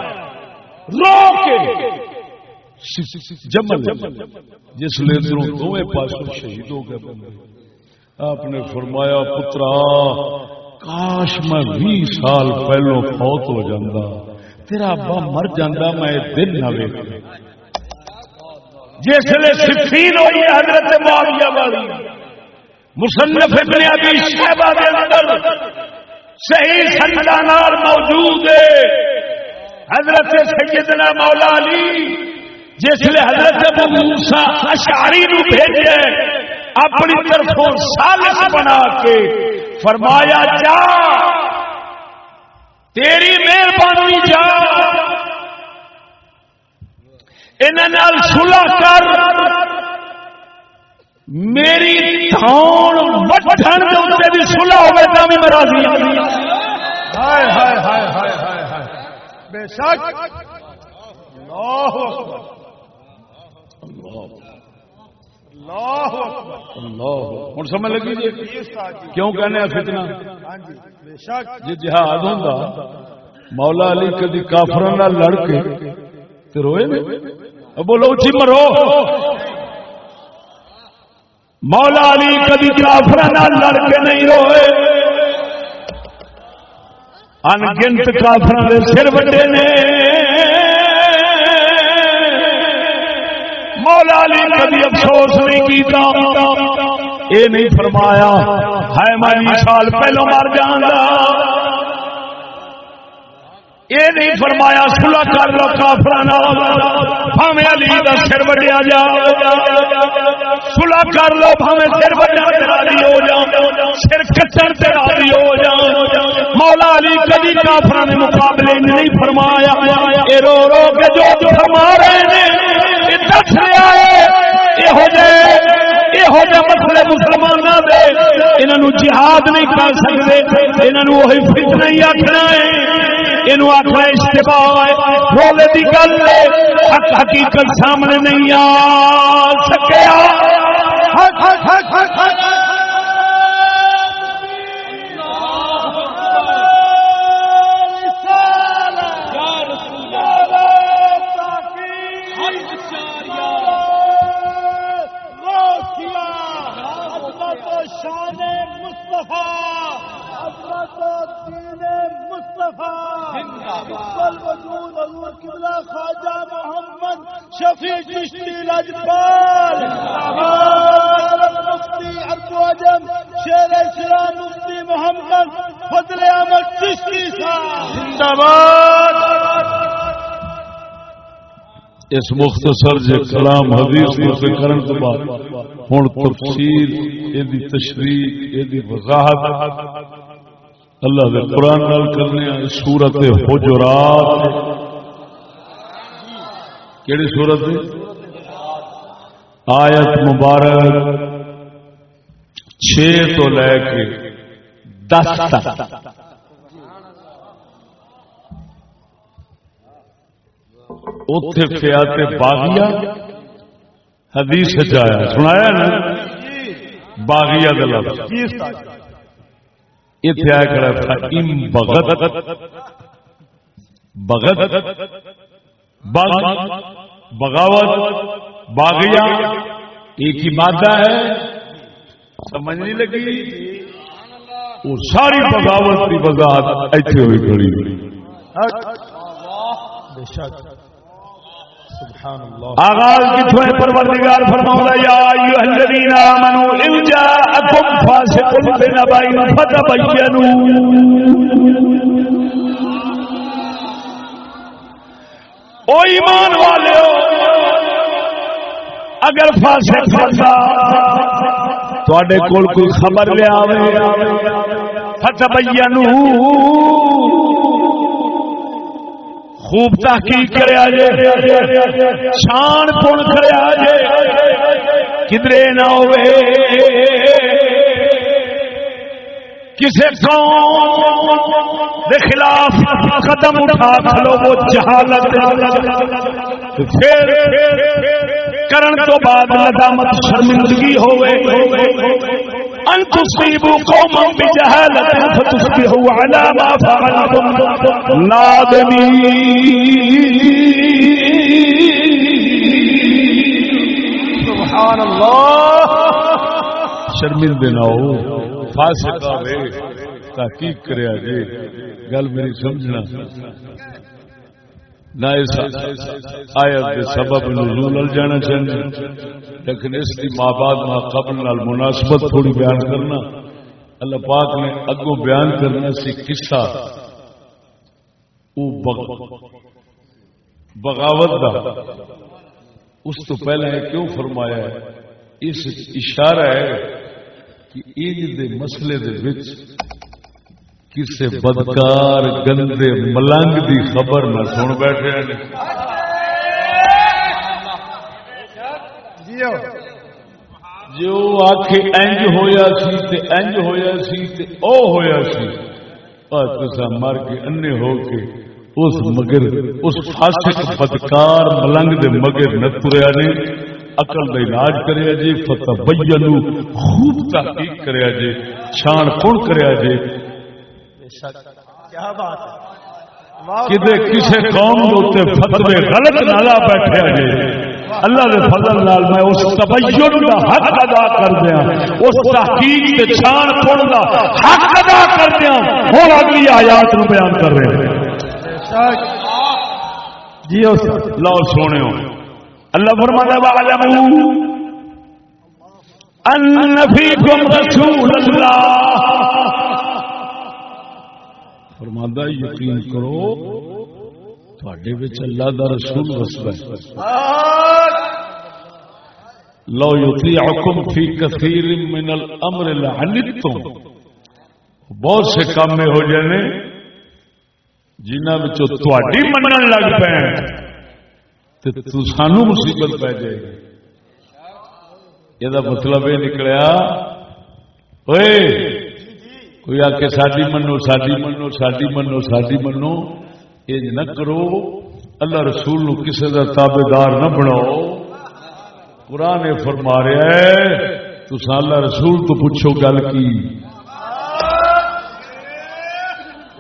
رو کے۔ جمل، جس لیے دونوں پاسوں شہید ہو گئے۔ آپ نے فرمایا، پترا، کاش میں بھی سال پہلو فوت ہو جاندہ، تیرا ابا مر جاندہ، میں دن نہ ویک جس لیے سفین ہوئی حضرت معاویہ والی، مصنف ابن ابی شہبہ کے اندر صحیح سندانار موجود ہے۔ حضرت سیدنا مولا علی، جس لیے حضرت ابو موسیٰ اشعری نو بھیجے۔ اپنی طرفوں سالس بنا کے۔ فرمایا، جا۔ تیری مہربانی، جا۔ انہوں سلا کر۔ میری تھان بٹھن بھی سلا ہوئے تو بھی ہاں۔ ہائے ہائے ہائے ہائے ہائے ہائے۔ بے شک۔ اللہ اللہ ہوں سمجھ لگی جی؟ کیوں کہنے فتنا جی جہاد ہوں مولا علی کدی کافر لڑ کے روئے بولو اچھی مرو۔ مولا علی کدی کافر لڑ کے نہیں روئے۔ انگنت کافر سر وڈے نے۔ مولا علی کبھی افسوس نہیں کیتا۔ اے نہیں فرمایا ہے میں سال پہلو مر جانا یہ نہیں فرمایا سلا کر لو بھاوے علی کا سر وڈیا جا۔ سلا کر لو بھاوے سر وڈیا راضی ہو جا۔ سر کچر راضی ہو جا۔ مولا علی کبھی کافر نے مقابلے نہیں فرمایا۔ اے رو رو کے جو فرما رہے ہیں دس لیا ہے یہو جہ مسلمانوں کے انہوں جہاد نہیں کر سکتے انہوں وہی فٹ نہیں آخنا ہے۔ یہ آخنا اشتبا ہے کی گل حق حقیقت سامنے نہیں آ سکیا۔ محمد شفیع چشتی لجپال عجم شیر اسلام مفتی محمد فضل احمد چشتی صاحب۔ زندہ باد۔ اس مختصر جے کلام حدیث کو کرن تو بعد ہن تفسیر ایدی تشریح ایدی وضاحت۔ اللہ دے قرآن نال کرنے سورت حجرات. کیڑی سورت آیت مبارک چھ تو لے کے دس تک. اتے فیات باغیا حدیث جایا. سنایا نا؟ باغیا کا اتنے آیا کھڑا بغت. بغت. بغ بغاوت. باغیا ایک ہی مادہ ہے. سمجھ نہیں لگی؟ وہ ساری بغاوت کی وضاحت ایتھے ہوئی کھڑی بے شک. آغاز کتوں ہے پروردگار فرماؤں یا ایوہ الذین آمنوا ان جاءکم فاسق بنبأ فتبینوا۔ او ایمان والے اگر فاسق بندہ تواڈے کول کوئی خبر لے آوے، فتبینوا۔ خوب تحقیق کریا جے شان پن کریا جے کدرے نہ ہوئے۔ کسے قوم دے خلاف قدم اٹھا کھلو، وہ جہالت پھر کرن تو بعد ندامت شرمندگی ہوئے۔ ان تصيبوا قوما بجهالة فتصبحوا على ما فعلتم نادمين. سبحان اللہ شرمندے نہ ہو. فاسق آوے تحقیق کریا جے گل میری سمجھنا. نہ اس آیت کے سبب نزول ال چاہیے۔ لیکن اس کی ماں بعد ماں قبل نال مناسبت تھوڑی بیان کرنا۔ اللہ پاک نے اگوں بیان کرنا سی قصہ۔ او بغاوت دا۔ اس تو پہلے کیوں فرمایا ہے؟ اس اشارہ ہے کہ عید دے مسئلے دے وچ کسے بدکار گندے ملنگ دی خبر نہ سن بیٹھے جو آخ انج ہویا سی تے انج ہویا سی تے او ہویا سی تسا مر کے انے ہو کے اس مگر اس فاسق بدکار ملنگ دے مگر نہ تریا نے عقل دا علاج کریا جی فتبینو خوب تحقیق کریا جی چھان کون کریا جی بے شک کیا بات ہے؟ واہ کدے کسے قوم کے فتوے غلط نہ لا بیٹھے جی۔ اللہ دے فضل نال میں اس تبین دا حق ادا کر دیا۔ اس تحقیق تے چھان کون دا حق ادا کر دیا۔ ہن اگلی آیات نو بیان کر رہے ہیں۔ جیو استاد لو سونے اللہ فرماتا ہے وَعْلَمُوا أَنَّ فِيكُمْ رَسُولَ اللَّهِ فرماتا یقین کرو تھوڑے بچ اللہ دا رسول وسدا ہے۔ لو یطیعکم فی کثیر من الامر لعنتم۔ بہت سے کام میں ہو جانے جنہ وچوں تواڈی منن لگ پے تے تو سانو مصیبت پہ جائے گی۔ یہ مطلب یہ نکلیا۔ اوئے کوئی آ کے ساڈی منو ساڈی منو ساڈی منو ساڈی منو۔ یہ نہ کرو، اللہ رسول نو کسی کا تابے دار نہ بناؤ۔ قرآن فرما رہا ہے تو اللہ رسول تو پوچھو گل کی۔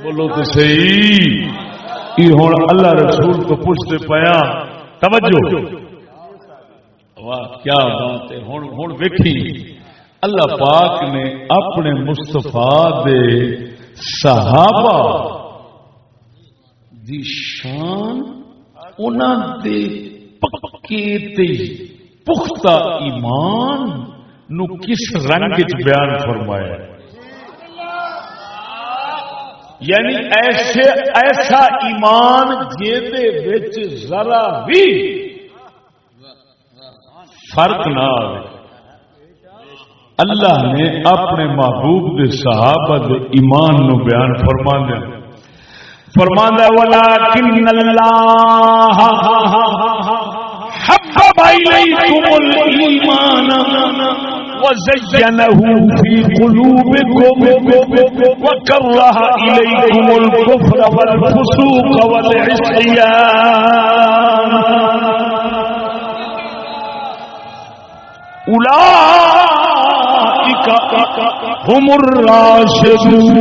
بولو تو صحیح۔ یہ ہوں اللہ رسول تو پوچھتے پیا۔ توجہ۔ واہ، کیا بات ہے۔ ہوں ہوں ویکھی۔ اللہ پاک نے اپنے مستفا دے صحابہ دی شان انہاں دے پکے تے پختہ ایمان نو کس رنگ بیان فرمایا یعنی ایسے ایسا ایمان جیدے ذرا بھی فرق نہ آئے اللہ نے اپنے محبوب کے صحابہ دے ایمان نو بیان فرما دیا فرما والا کن اللہ حبب الیکم الایمان وزينه في قلوبكم وكره إليكم الكفر والفسوق والعصيان۔ أولئك هم الراشدون.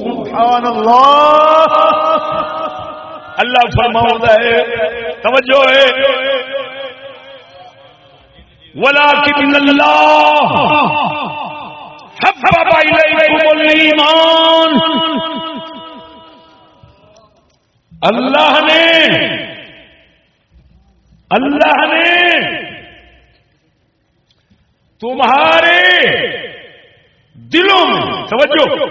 سبحان الله اللہ فرماؤں ہے، توجہ ہے۔ ولكن الله حبب إليكم الإيمان۔ اللہ نے اللہ نے تمہارے دلوں میں، توجہ۔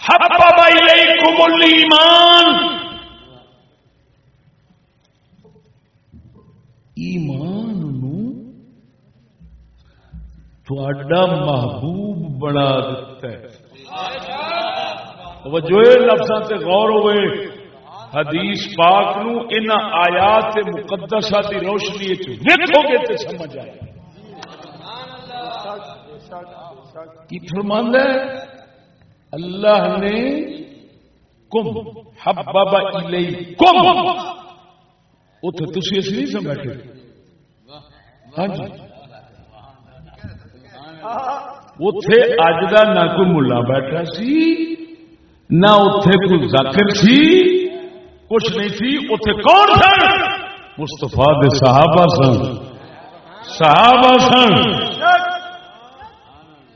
حبب إليكم الإيمان ایمان نو محبوب بنا دیتا ہے۔ جو لفظ سے غور ہوئے۔ حدیث پاک نو ان آیات مقدسہ کی روشنی دیکھو گے تو سمجھ آئے۔ کی فرماند ہے؟ اللہ نے کم حبب الیکم۔ اتے تھی اسی نہیں سمجھے ہاں جی۔ اتے اج کا نہ کوئی ملا بیٹھا سی، نہ اتے کوئی ذاکر سی۔ کچھ نہیں سی اتے کون سن؟ مستفا دے صحابہ سن۔ صحابہ سن۔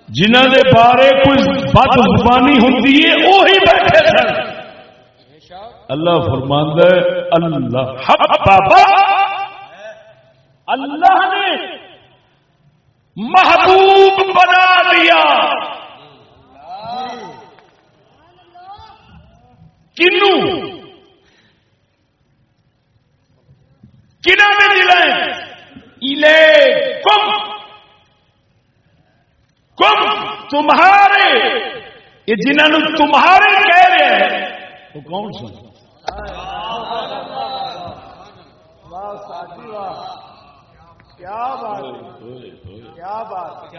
جنہ دے بارے کوئی بد زبانی ہوتی ہے وہی بیٹھے سن۔ اللہ فرماند اللہ اللہ نے محبوب بنا دیا۔ کنو؟ کنہ میں دلائیں کم کم تمہارے یہ جنہوں تمہارے کہہ رہے ہیں وہ کون سن کیا بات کیا بات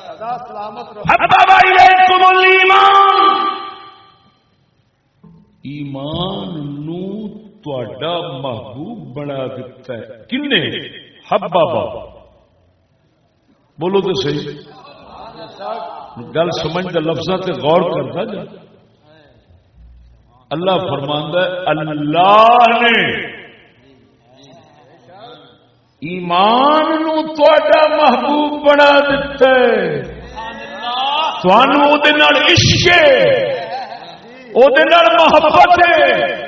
سدا سلامت ایمان نو محبوب بنا دیتا ہے کن ہبا بابا بولو تو صحیح گل سمجھ کا لفظ غور کرتا جا اللہ فرماندہ اللہ نے ایمان نو تا محبوب بنا دتا عشق محبت ہے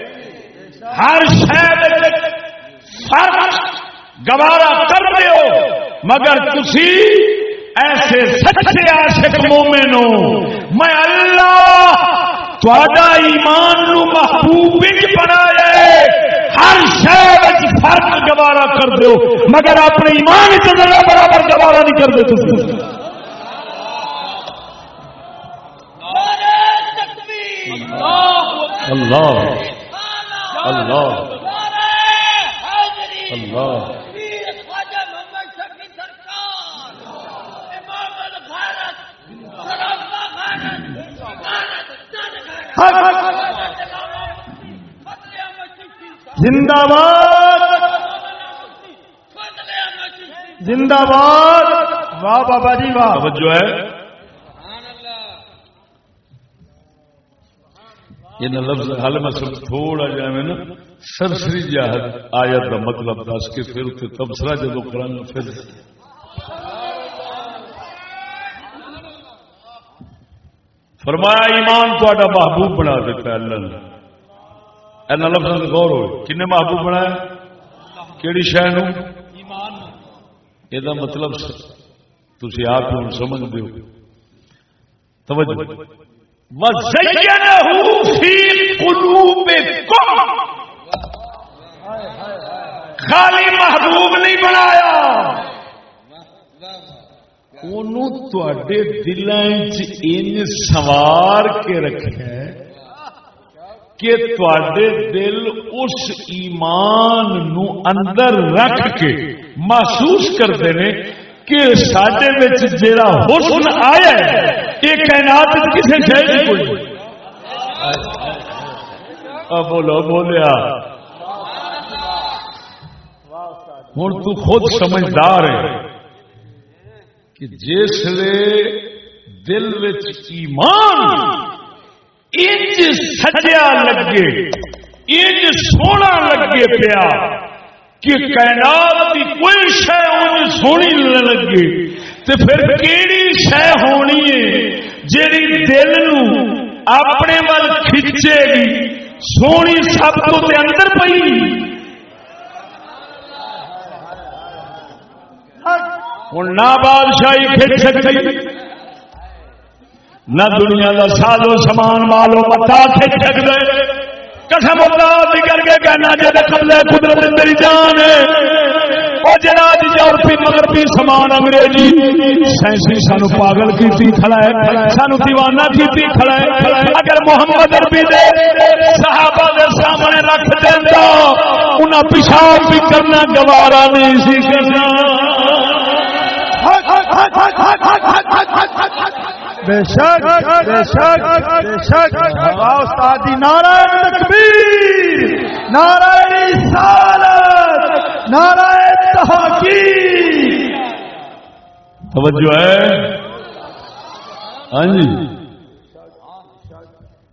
ہر شہر فرق گوارا کر ہو مگر تھی ایسے سچے عاشق مومن ہو۔ میں اللہ تا ایمان نو محبوب بنایا ہر شہر فرق گوارا کر دو مگر اپنے ایمان چلا برابر گوارا نہیں کر دے اللہ۔ اللہ. اللہ. زندہ باد. زندہ باد. واہ بابا جی واہ. جو ہے. یہ لفظ حال میں سب تھوڑا جا میں نا سرسری جہد آیت کا مطلب دس کے پھر اتنے تبصرہ جدو کرنا پھر۔ فرمایا، ایمان تا محبوب بنا دیتا ہے اللہ نے۔ ایسا لفظ غور ہو کن محبوب بنایا؟ کہڑی شہ یہ مطلب تھی آپ سمجھ دو توجہ۔ خالی محبوب نہیں بنایا۔ دل سوار کے رکھے؟ کہ دل اس ایمان نو اندر رکھ کے محسوس کرتے ہیں کہ سڈے جا حسن آیا یہ کائنات کسی شہر کوئی؟ بولو، بولیا۔ ہوں تو خود سمجھدار ہے کہ جس دل ایمان انج سجیا لگے، انج سونا لگے پیا۔ کہ کائنات کی کوئی شہ سونی لگے۔ تو پھر کیڑی شہ ہونی ہے جیڑی دل نو اپنے ول کھچے گی، سونی سب تو اندر پی ہوں نہ بادشاہی کھچ سکتی، نہ دنیا کا سادو سامان مالو متا کھچ دے قسم اللہ کر کے کہنا جب قبضہ قدرت میری جان اور یورپی مغربی سامان انگریزی جی، سائنسی سانو پاگل کھڑا ہے، سانو دیوانہ کھڑا ہے۔ اگر محمد عربی دے صحابہ دے سامنے رکھ دینا انہیں پیشاب بھی کرنا گوارا نہیں سی کرنا بے شک بے شک بے شک۔ استادی نارائن تکبیر، نارائن سالت نارائن تحقیق۔ توجہ ہے؟ ہاں جی۔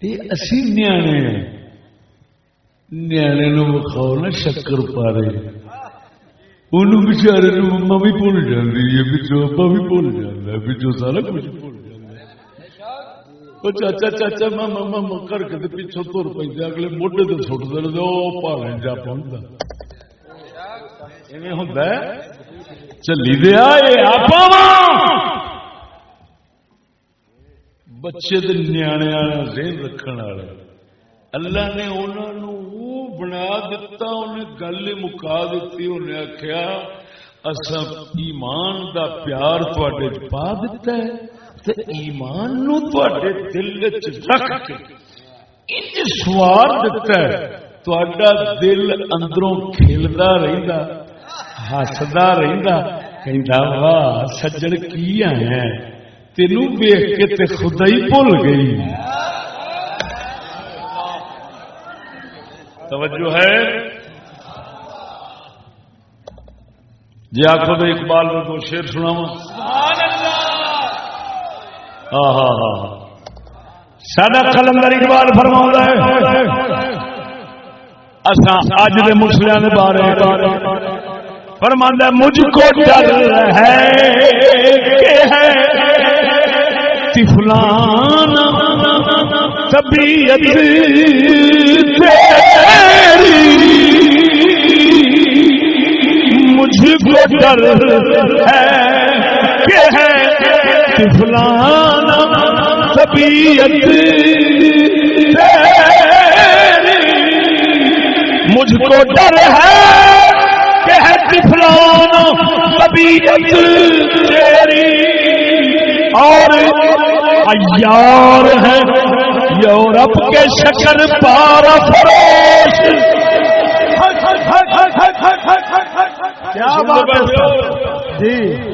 یہ اسی نیانے نیانے نو بخاؤ نا شکر پارے۔ ان بچارے مما بھی بھول جاتی ہے بچوں ابا بھی بھول جاتا ہے بچوں سارا کچھ بھول چاچا چاچا ماما ماما کر کے پیچھو تر پہ اگلے موڈے تو سٹ دے پالے جا پہنچتا ہوں چلی دیا بچے نیانے ذہن رکھنے والے اللہ نے انہوں بنا دتا انہیں گل مکا دیتی انہیں آخیا اصا ایمان دا پیار تھوڑے پا دیتا ہے ایمان نو دل رکھ کے سوار دتا ہے دل اندروں کھیلتا رہتا ہسدا رہتا واہ، سجڑ کی آیا تینوں ویخ کے تے خدا ہی بھول گئی توجہ ہے؟ جی آخو تو اقبال میں دو شیر سنا ہاں ہاں ہاں سڈا کلندر اقبال فرما ہے اج کے مسلم کے بارے فرما مجھ کو ڈر ہے تفلان طبیعت مجھ کو ڈر ہے فلانا طبیعت مجھ کو ڈر ہے کہ ہے فلانا طبیعت تیری اور ایار ہے یورپ کے شکر پار فروش کیا بات جی۔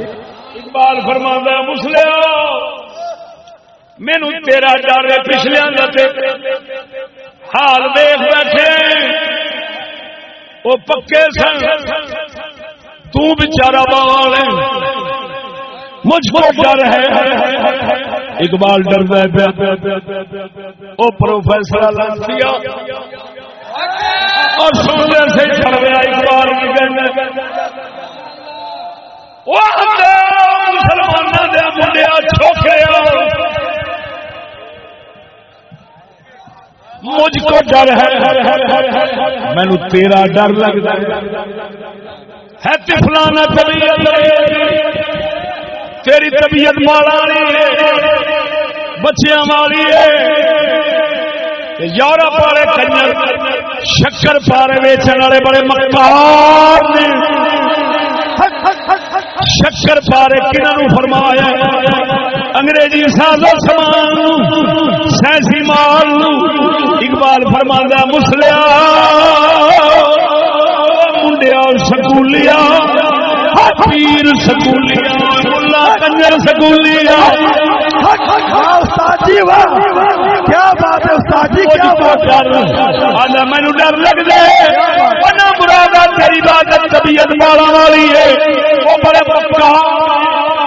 اقبال فرما مسلیا مینو تیرا ڈر پچھلیا حال دیکھ بیٹھے وہ پکے سن تارا بال مجھ کو ڈر ہے، اقبال ڈر وہ پروفیسر اور سننے سے چڑھ گیا اقبال مسلمانوں دیا منڈیا چھوکرے مجھ کو ڈر ہے۔ مینو تیرا ڈر لگتا ہے۔ تفلانا طبیعت تیری طبیعت مالا بچیاں والی یورپ والے کنجر، شکر پارے ویچن والے بڑے مکار نے۔ شکر پارے کنہوں فرمایا انگریزی ساز سامان سینسی مال اقبال فرما مسلیا منڈیا سکولیا پیر سکولیا ملا کنجر سکولیا کیا بات ہے استاد جی کیا بات ہے؟ ڈر لگ جائے مراد تیری بات طبیعت مالا والی ہے۔ وہ بڑے پکا۔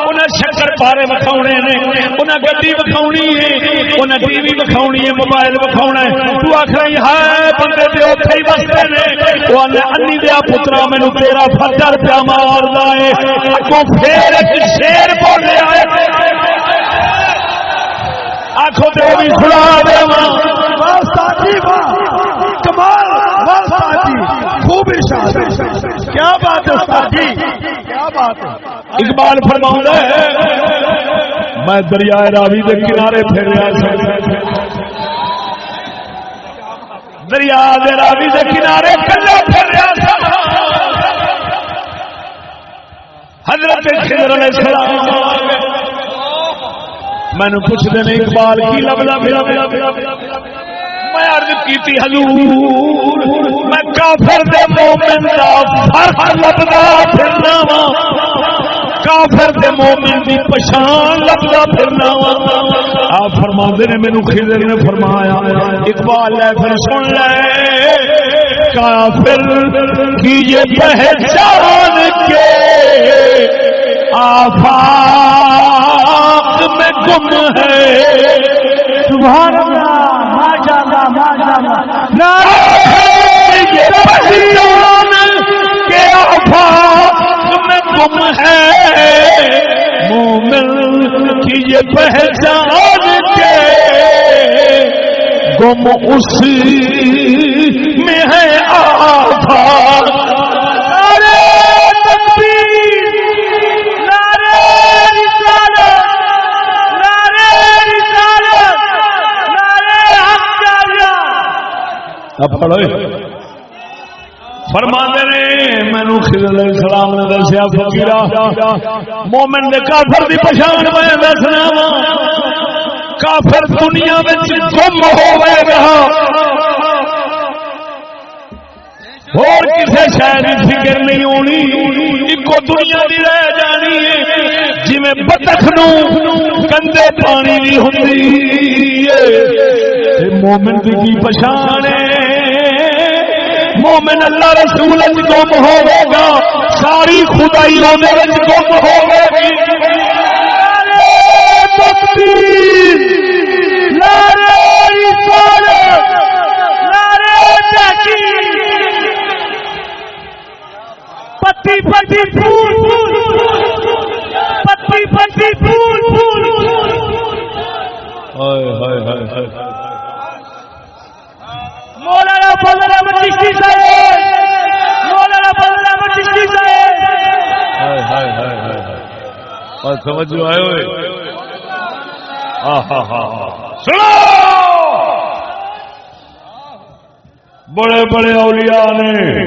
انہیں شکر پارے وکھاؤنے نے۔ انہیں گڈی وکھاونی ہے۔ انہیں ٹی وی وکھاونی ہے موبائل وکھاونا ہے۔ تو آخر ہے بندے تے اوتھے ہی بستے نے۔ وہ آنے انی دیا پترا مینو تیرا فجر پیا ماردا ہے۔ اگوں پھر ایک شیر بولے آئے آخو تو بھی جی کمال جی۔ خوب کیا بات ہے استاد جی؟ کیا بات ہے؟ اقبال فرما ہے میں دریائے راوی کے کنارے پھیریا دریا دے راوی کے کنارے کلا پھیریا حضرت خضر علیہ السلام مینو پوچھتے ہیں اقبال، کی لبلا میں عرض کیتی، حضور، میں کافر دے مومن دا فرق لبدا پھرنا وا کافر دے مومن دی پہچان لبدا پھرنا وا آپ فرماندے نے مینوں خضر نے فرمایا، اقبال، لے پھر سن لے۔ کافر کی یہ پہچان کے آفاق میں گم ہے۔ سبحان اللہ کے آفاق میں گم ہے۔ مومن کی یہ پہچان کے گم اسی میں ہے آفاق پڑھو فرماندے نے مینو خضر علیہ السلام نے دسیا فقیرا مومن دے کافر دی پہچان میں دسنا وا کافر دنیا وچ گم ہوے گا اور کسی شہر کی فکر نہیں ہونی ایکو دنیا دی رہ جانی ہے جی بطخ نو گندے پانی بھی ہوں مومن کی کی پچھان مومن اللہ رسول گم ہوگا ساری خدائی رونے گم ہوگی پتی پتی پھول پتی پتی پھول پھول مولانا فضل احمد چشتی صاحب مولانا فضل احمد چشتی سمجھو آئے ہوئے؟ سنو! بڑے بڑے اولیاء نے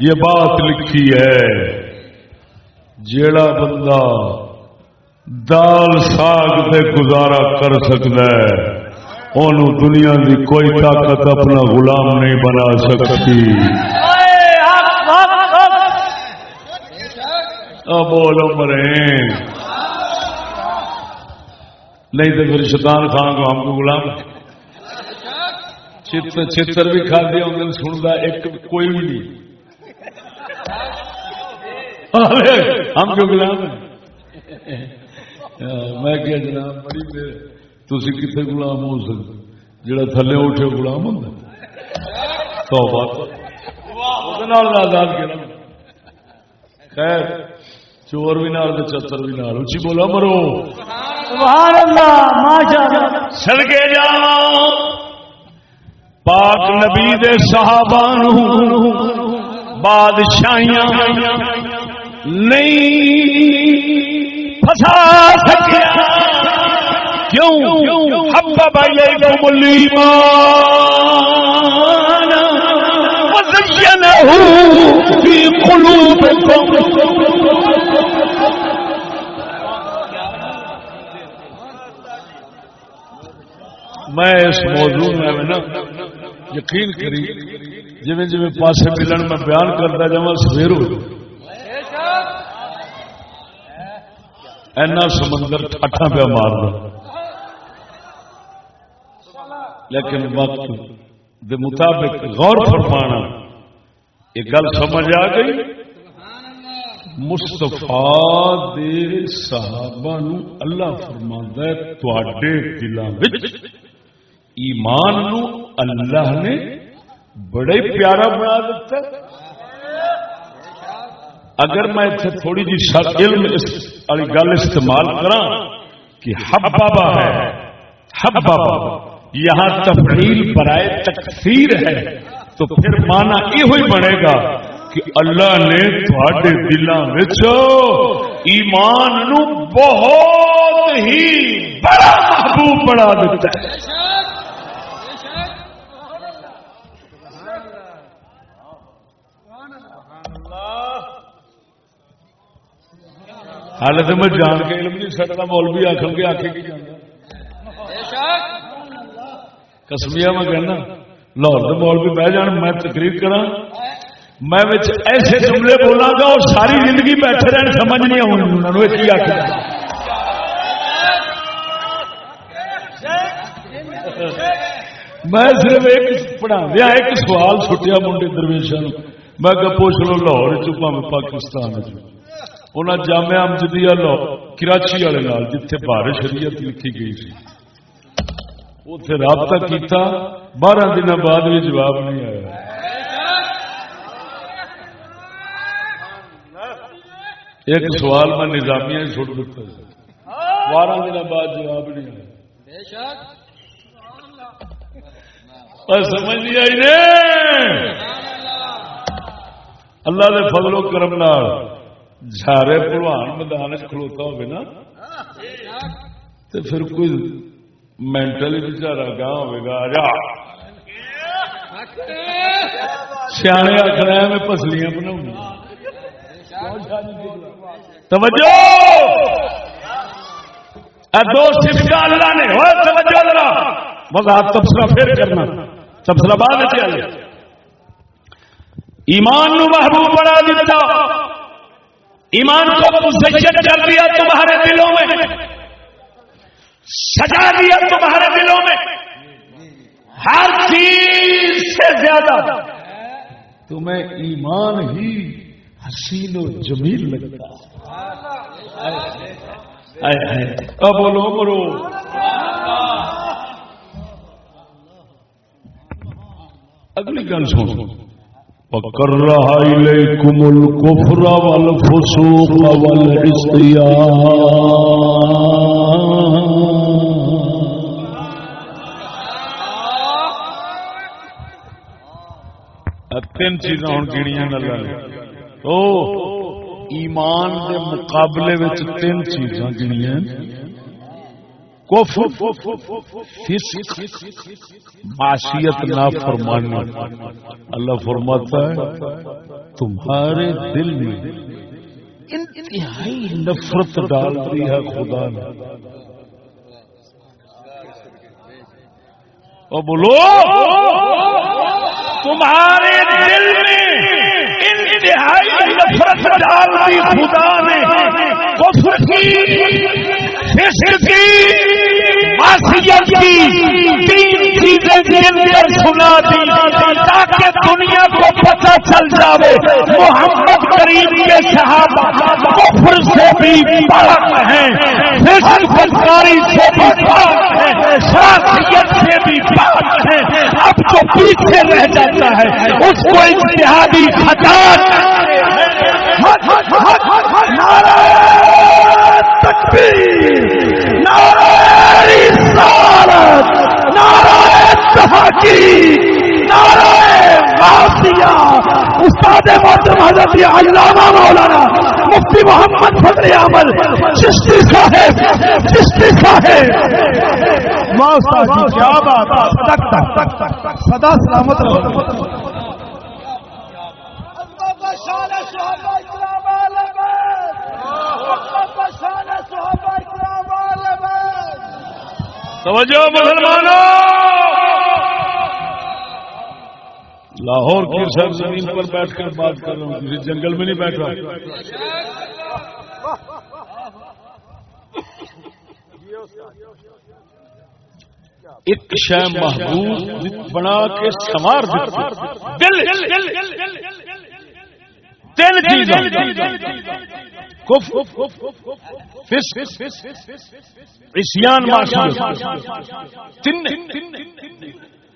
یہ بات لکھی ہے۔ جیڑا بندہ دال ساگ سے گزارا کر سکتا ہے ان دنیا کی کوئی طاقت اپنا غلام نہیں بنا سکتی۔ بولو مرے نہیں تو پھر شیطان خان کو ہم کو غلام چتر بھی کھا دیا انہیں سنتا ایک کوئی بھی نہیں۔ ہم کیوں غلام میں کیا جناب، بڑی تھی کتنے غلام ہو سکتے جڑا تھلے اٹھے غلام ہوں تو آزاد کیا خیر، چور بھی نال چتر بھی نال۔ اچھی بولا مرو۔ سبحان اللہ ماشاءاللہ۔ سڑکے جا پاک نبی دے صحابان بادشاہیاں نہیں پھسا سکیا۔ کیوں؟ حبب الیکم الایمان۔ وزینہ فی قلوبکم۔ میں اس موضوع میں نا یقین کری جی جی پاسے ملن میں بیان کرتا جا سویر ہو اینا سمندر ٹھاٹا پہ مار لیکن وقت دے مطابق غور فرمانا، یہ گل سمجھ آ گئی؟ مستفا دے صحابہ نو اللہ فرما ہے دلوں ایمان نو اللہ نے بڑے پیارا بنا دیتا اگر میں اتنے تھوڑی جی علم والی گل استعمال کرا کہ ہب بابا ہے ہب بابا، یہاں تفریل برائے تکفیر ہے، تو پھر مانا یہ ہوئی بنے گا کہ اللہ نے تھوڑے دلوں میں ایمان نو بہت ہی بڑا محبوب بنا دیتا ہے۔ ہال تو میں جان کے علم نہیں سکتا مول بھی آخ گے آخ کی کسمیا میں کہنا لاہور کے مول بھی بہ جان میں تقریر کرا میں ایسے جملے بولا گا اور ساری زندگی بیٹھے رہن سمجھ نہیں آؤں انہوں نے کی آخ میں صرف ایک پڑھا دیا ایک سوال چھٹیا منڈے درویشا میں پوچھ لو لاہور میں پاکستان چ انہیں جامع امجدیا لو کراچی والے نال جتھے بار شریعت لکھی گئی سی اتے رابطہ کیتا بارہ دن بعد بھی جواب نہیں آیا ایک سوال میں نظامیہ چھوڑ دیتا بارہ دن بعد جواب نہیں آیا سمجھ نہیں آئی اللہ دے فضل و کرم نال جارے پلوان میدان کھلوتا ہو نا تو پھر کوئی مینٹل بچارا گاہ ہوگا جا سیانے آخر میں پسلیاں بنا توجہ! دو سفت اللہ نے توجہ ذرا مگر تبصرہ پھر کرنا۔ تبصرہ بعد ایمان نو محبوب بنا دیتا ایمان کو مسجد کر دیا تمہارے دلوں میں سجا دیا تمہارے دلوں میں۔ ہر چیز سے زیادہ۔ تمہیں ایمان ہی حسین و جمیل لگتا اب بولو بولو اگلی گل سنو۔ وکر والفسوق تین چیزاں ہوں گڑیاں اللہ او ایمان دے مقابلے وچ تین چیزاں گڑیاں معاشیت نہ فرمانا اللہ فرماتا ہے، تمہارے دل میں انتہائی نفرت ڈال رہی ہے خدا نے۔ اور بولو، تمہارے دل میں انتہائی نفرت ڈال رہی خدا نے۔ کفر کی سنا دی تاکہ دنیا کو پتہ چل جائے محمد کریم کے صحابہ کفر سے بھی پاک ہیں فسکاری سے بھی پاک ہیں، شاخیت سے بھی پاک ہیں۔ اب تو پیچھے رہ جاتا ہے، اس کو اتحادی خطا حضرت علامہ مولانا مفتی محمد فضل عمل چشتی صاحب چشتی صاحب۔ جی کیا بات تک تک تک تک تک۔ سدا سلامت رہو۔ توجہ مسلمانوں۔ لاہور کی سر زمین پر بیٹھ کر بات کر رہا ہوں، کسی جنگل میں نہیں بیٹھ رہا۔ ایک شہ محبوب بنا کے سوار دل تین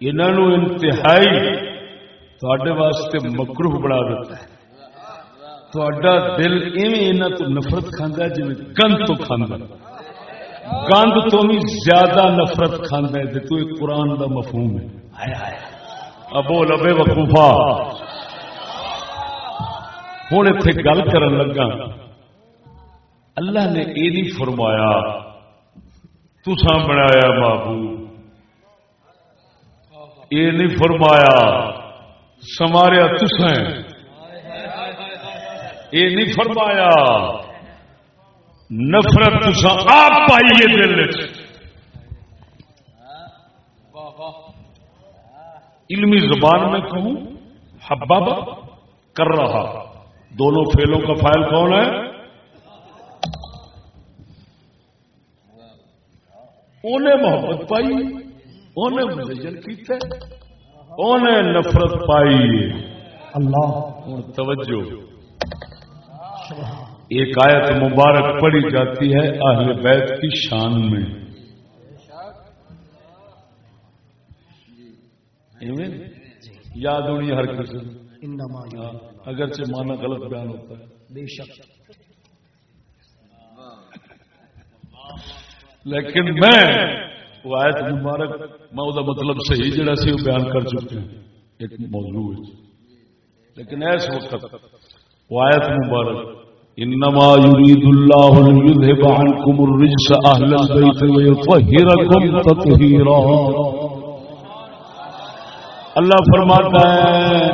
انہوں انتہائی تھوڑے واسطے مکروہ بنا دیتا ہے تھوڑا دل ایویں تو نفرت کھانا جی گند تو کھانا گند تو بھی زیادہ نفرت کھانا ہے تو ایک قرآن کا مفہوم ہے ابو لبے وقوفا ہوں اتنے گل کر لگا اللہ نے یہ نہیں فرمایا تسا بنایا بابو یہ نہیں فرمایا سماریا تسا یہ نہیں فرمایا۔ نفرت تسا آپ پائیے دل علمی زبان میں کہوں حبا کر رہا۔ دونوں فیلوں کا فائل کون ہے؟ انہیں محبت پائی، انہیں مزین کیتا انہیں نفرت پائی؟ اللہ۔ ہوں توجہ۔ ایک آیت مبارک پڑھی جاتی ہے اہل بیت کی شان میں۔ یاد ہونی ہر کسی اگرچہ مانا غلط بیان ہوتا ہے۔ بے شک۔ لیکن میں وہ آیت مبارک، میں وہ مطلب صحیح جڑا سی وہ بیان کر چکے ہیں، ایک موضوع ہے۔ لیکن اس وقت وہ آیت مبارک، انما يريد الله ليذهب عنكم الرجس اهل البيت ويطهركم تطهيرا اللہ فرماتا ہے،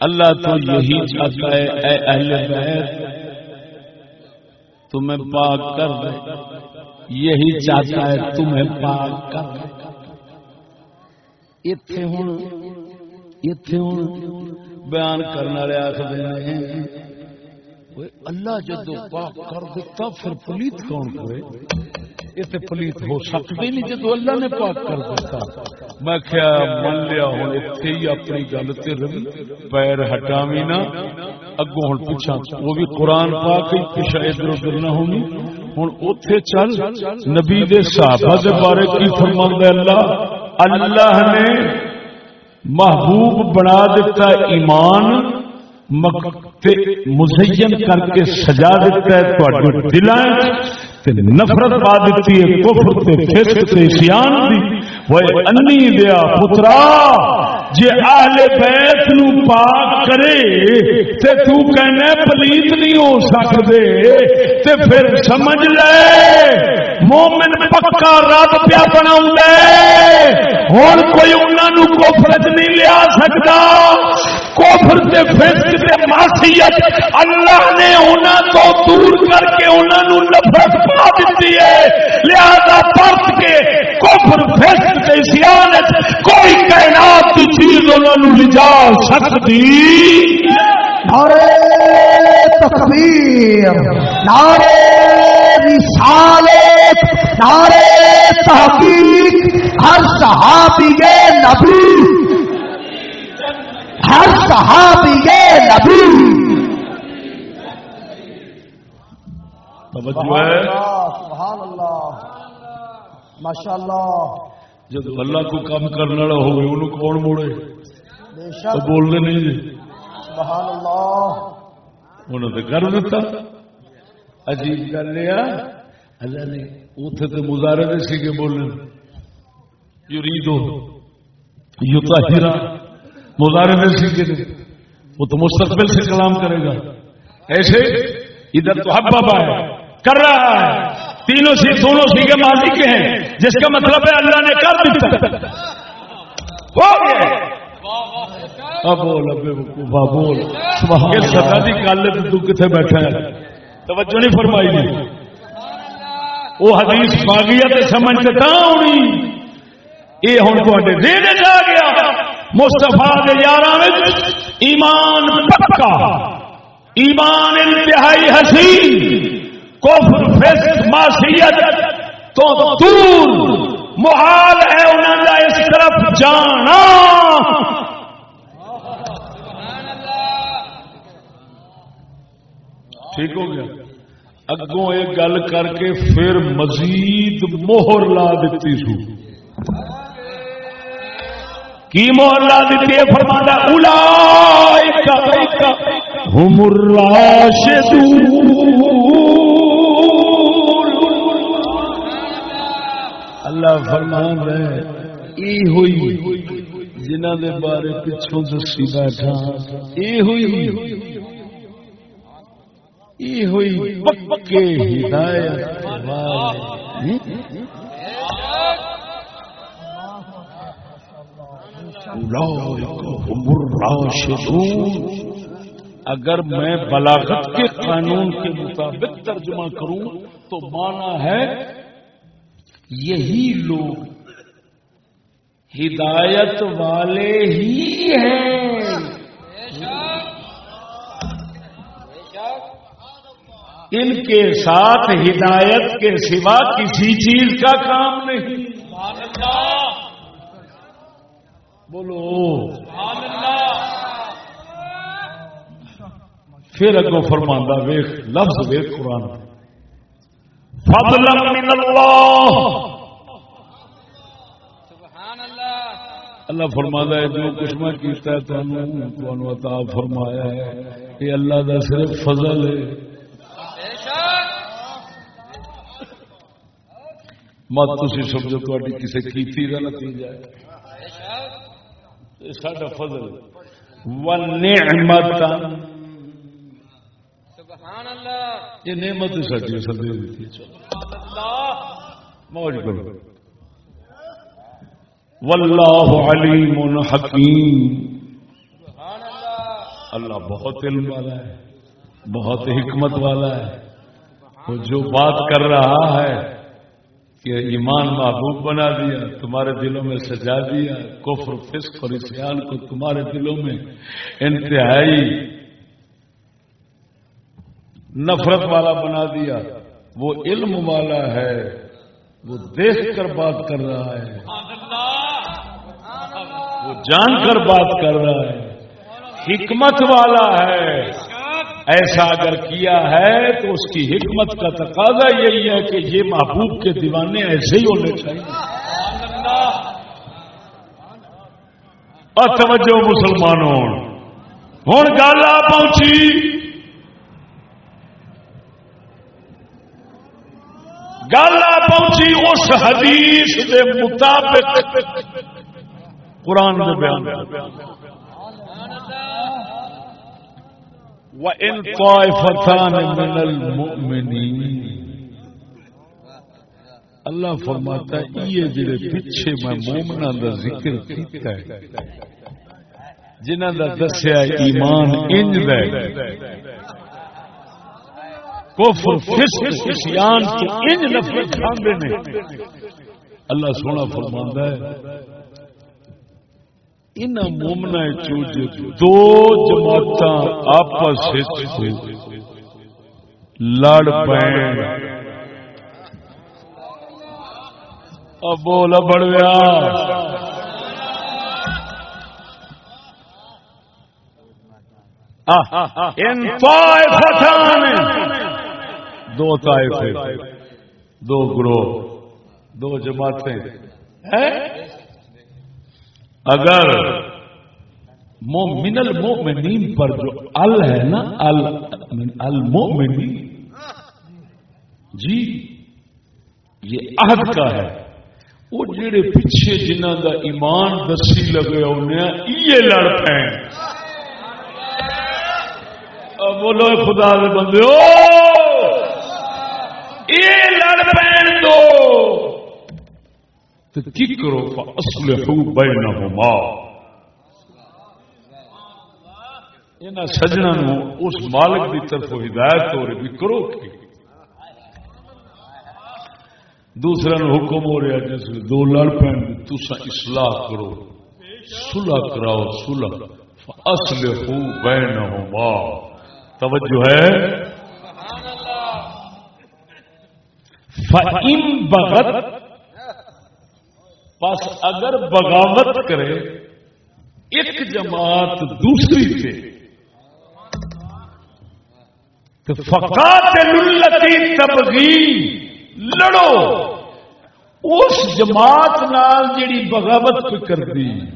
اللہ تو یہی چاہتا ہے، اے اہل بیت، تمہیں پاک کر دے۔ یہی چاہتا ہے تمہیں پاک کر دے اتے ہوں اتے ہوں بیان کرنے والے آخر اللہ جدو پاک کر دیتا پھر پلیت کون کرے یہ پلیت ہو سکتے نہیں جدو اللہ نے پاک کر دیتا میں کیا من لیا ہوں اتنے ہی اپنی گل پیر ہٹاوی نا۔ اگوں ہوں پوچھا وہ بھی قرآن پاک ہی پیچھا ادھر ادھر نہ ہونی۔ ہوں اتے چل۔ نبی دے صحابہ دے بارے کی فرمان دے اللہ اللہ نے محبوب بنا دیتا ایمان مزین کر کے سجا دیتا ہے دلائیں نفرت پا دیتی ہے، کفر تے فسق تے سیان دی۔ وہ انی دیا پترا، جے اہل بیت نو پاک کرے، تے تو کہنے پلیت نہیں ہو سکدے، تے پھر سمجھ لے۔ مومن پکا رب پیا بناؤں ہوں کوئی انہوں نے نہیں لیا سکتا کوفر سے فسق سے معصیت اللہ نے انہوں تو دور کر کے انہوں نفرت پا دیتی ہے۔ لہذا پرت کے کوفر فسق سے سیانت کوئی کائنات کی چیز انہوں نے لجا سکتی نعرے تکبیر نعرے رسالت نعرے تحقیق ہر صحابی نبی۔ ہر صحابی نبی۔ توجہ ہے؟ سبحان اللہ ماشاء اللہ جب اللہ کو کام کرنے والا ہوگی انہوں کون موڑے؟ بولنے نہیں سبحان اللہ۔ انہوں نے کر دیتا۔ عجیب گل لیا اللہ نے اتنے تو مظاہرے دے سی کے بولنے یریدو یوتا ہیرا مظاہرے میں سیکھے وہ تو مستقبل سے کلام کرے گا۔ ایسے ادھر تو حب بابا ہے کر رہا ہے تینوں سی دونوں سی کے ماضی کے ہیں جس کا مطلب ہے اللہ نے کر دیا ہو گیا۔ اب بول ابے وقوفا بول یہ سدا دی گل تو کتنے بیٹھا ہے؟ توجہ نہیں فرمائی نہیں وہ حدیث باغیت سمجھ سے کہاں ہونی یہ ہوں تے دین آ گیا۔ مستفا یار ایمان پکا۔ ایمان انتہائی حسین۔ کفر، فسق، معصیت تو دور۔ محال ہے انہوں کا اس طرف جانا۔ ٹھیک ہو گیا۔ اگوں ایک گل کر کے پھر مزید موہر لا دیتی سو۔ کی محلہ دیتی ہے فرمانا الا ہم اللہ فرمان ہے ای ہوئی جنہ دے بارے پچھوں دسی بیٹھا۔ ای ہوئی ہوئی پکے ہدایت اگر میں بلاغت کے قانون کے مطابق ترجمہ کروں تو مانا ہے یہی لوگ۔ ہدایت والے ہی ہیں۔ ان کے ساتھ ہدایت کے سوا کسی چیز کا کام نہیں۔ بولو۔ پھر اگو فرماندہ ویخ، لفظ ویخ قرآن فضل من اللہ۔ اللہ فرمانا ہے، جو کچھ میں کیتا ہے عطا فرمایا ہے۔ یہ اللہ دا صرف فضل ہے۔ مت تھی سمجھو تاری کسی کیتی کا نتیجہ ہے ساڈا فضل سبحان اللہ یہ نعمت ساری سدے موج کرو واللہ علیم حکیم اللہ بہت علم والا ہے بہت حکمت والا ہے وہ جو بات کر رہا ہے کہ ایمان محبوب بنا دیا، تمہارے دلوں میں سجا دیا، کفر فسق اور اسیان کو تمہارے دلوں میں انتہائی نفرت والا بنا دیا۔ وہ علم والا ہے، وہ دیکھ کر بات کر رہا ہے۔ وہ جان کر بات کر رہا ہے۔ حکمت والا ہے۔ ایسا اگر کیا ہے تو اس کی حکمت کا تقاضا یہی ہے کہ یہ محبوب کے دیوانے ایسے ہی ہونے چاہیے۔ اور توجہ مسلمانوں ہوں گل آ پہنچی۔ گل آ پہنچی اس حدیث کے مطابق۔ قرآن میں بیان۔ وَإِن طَائِفَتَانِ مِنَ الْمُؤْمِنِينَ۔ اللہ فرماتا ہے یہ جڑے پیچھے میں مومنا دا ذکر کیتا ہے جنہاں دا دسیا ایمان انج دے۔ کفر فسق عصیان تو انج نفرت کھاندے نے۔ اللہ سونا فرماندا ہے ان مومنا دو جماعت آپس لڑ پے بول بڑیا دو طائفے۔ دو گروہ۔ دو جماعتیں۔ اگر مومن المؤمنین پر جو ال ہے نا المؤمنین۔ جی یہ عہد کا ہے۔ وہ جڑے پیچھے جنہ دا ایمان دسی لگے انہیں یہ لڑ پے بولو خدا دے بندے یہ لڑ پین دو۔ کی کرو اصل بینہما ان سجنا اس مالک کی طرف ہدایت ہو رہی بھی کرو کی دوسرے حکم ہو رہا جس دو لڑ پہ تسا اصلاح کرو سلح کراؤ سلح اصل ہو بین ہو توجہ ہے بغت پس اگر بغاوت کرے، ایک جماعت دوسری سے۔ فقات تبغی لڑو۔ اس جماعت نال جیڑی بغاوت پہ کر دی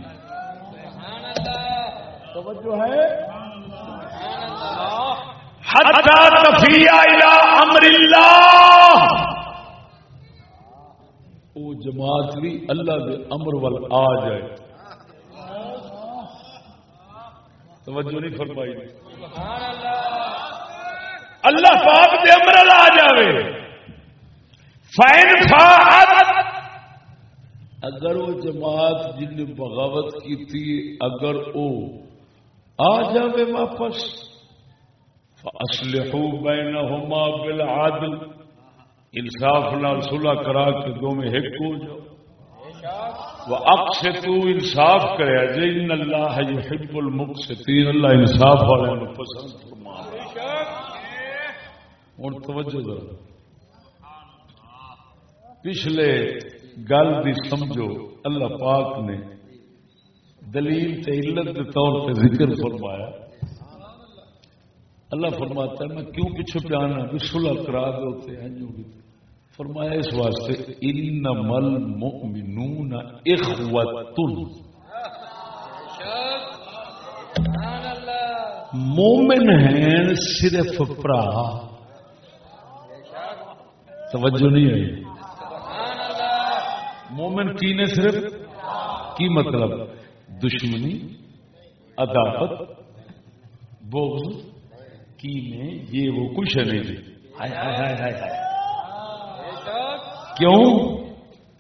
توجہ ہے؟ امر اللہ۔ وہ جماعت بھی اللہ کے امر وال آ جائے۔ توجہ نہیں فرمائی۔ اللہ پاک دے امر آ جائے فائن اگر وہ جماعت جن نے بغاوت کی تھی، اگر وہ آ جائے واپس اصل ہو اسلحو بینہما بالعدل۔ انصاف نال صلح کرا کے دو میں ایک ہو جاؤ۔ وہ اکس تو انصاف کرے جی ان اللہ یحب المقسطین۔ اللہ انصاف والے پسند فرما۔ ہوں توجہ ذرا۔ پچھلے گل بھی سمجھو، اللہ پاک نے دلیل تے علت کے طور پہ ذکر فرمایا۔ اللہ فرماتا ہے، میں کیوں پیچھے پیانا بھی سلح کرا دے ہوتے ہیں جو بھی فرمایا اس واسطے انم المؤمنون اخوت مومن ہیں صرف پرا۔ توجہ نہیں آئی۔ مومن کی نے صرف کی مطلب؟ دشمنی، عداوت، بغض کی نے یہ وہ کچھ نہیں کیوں؟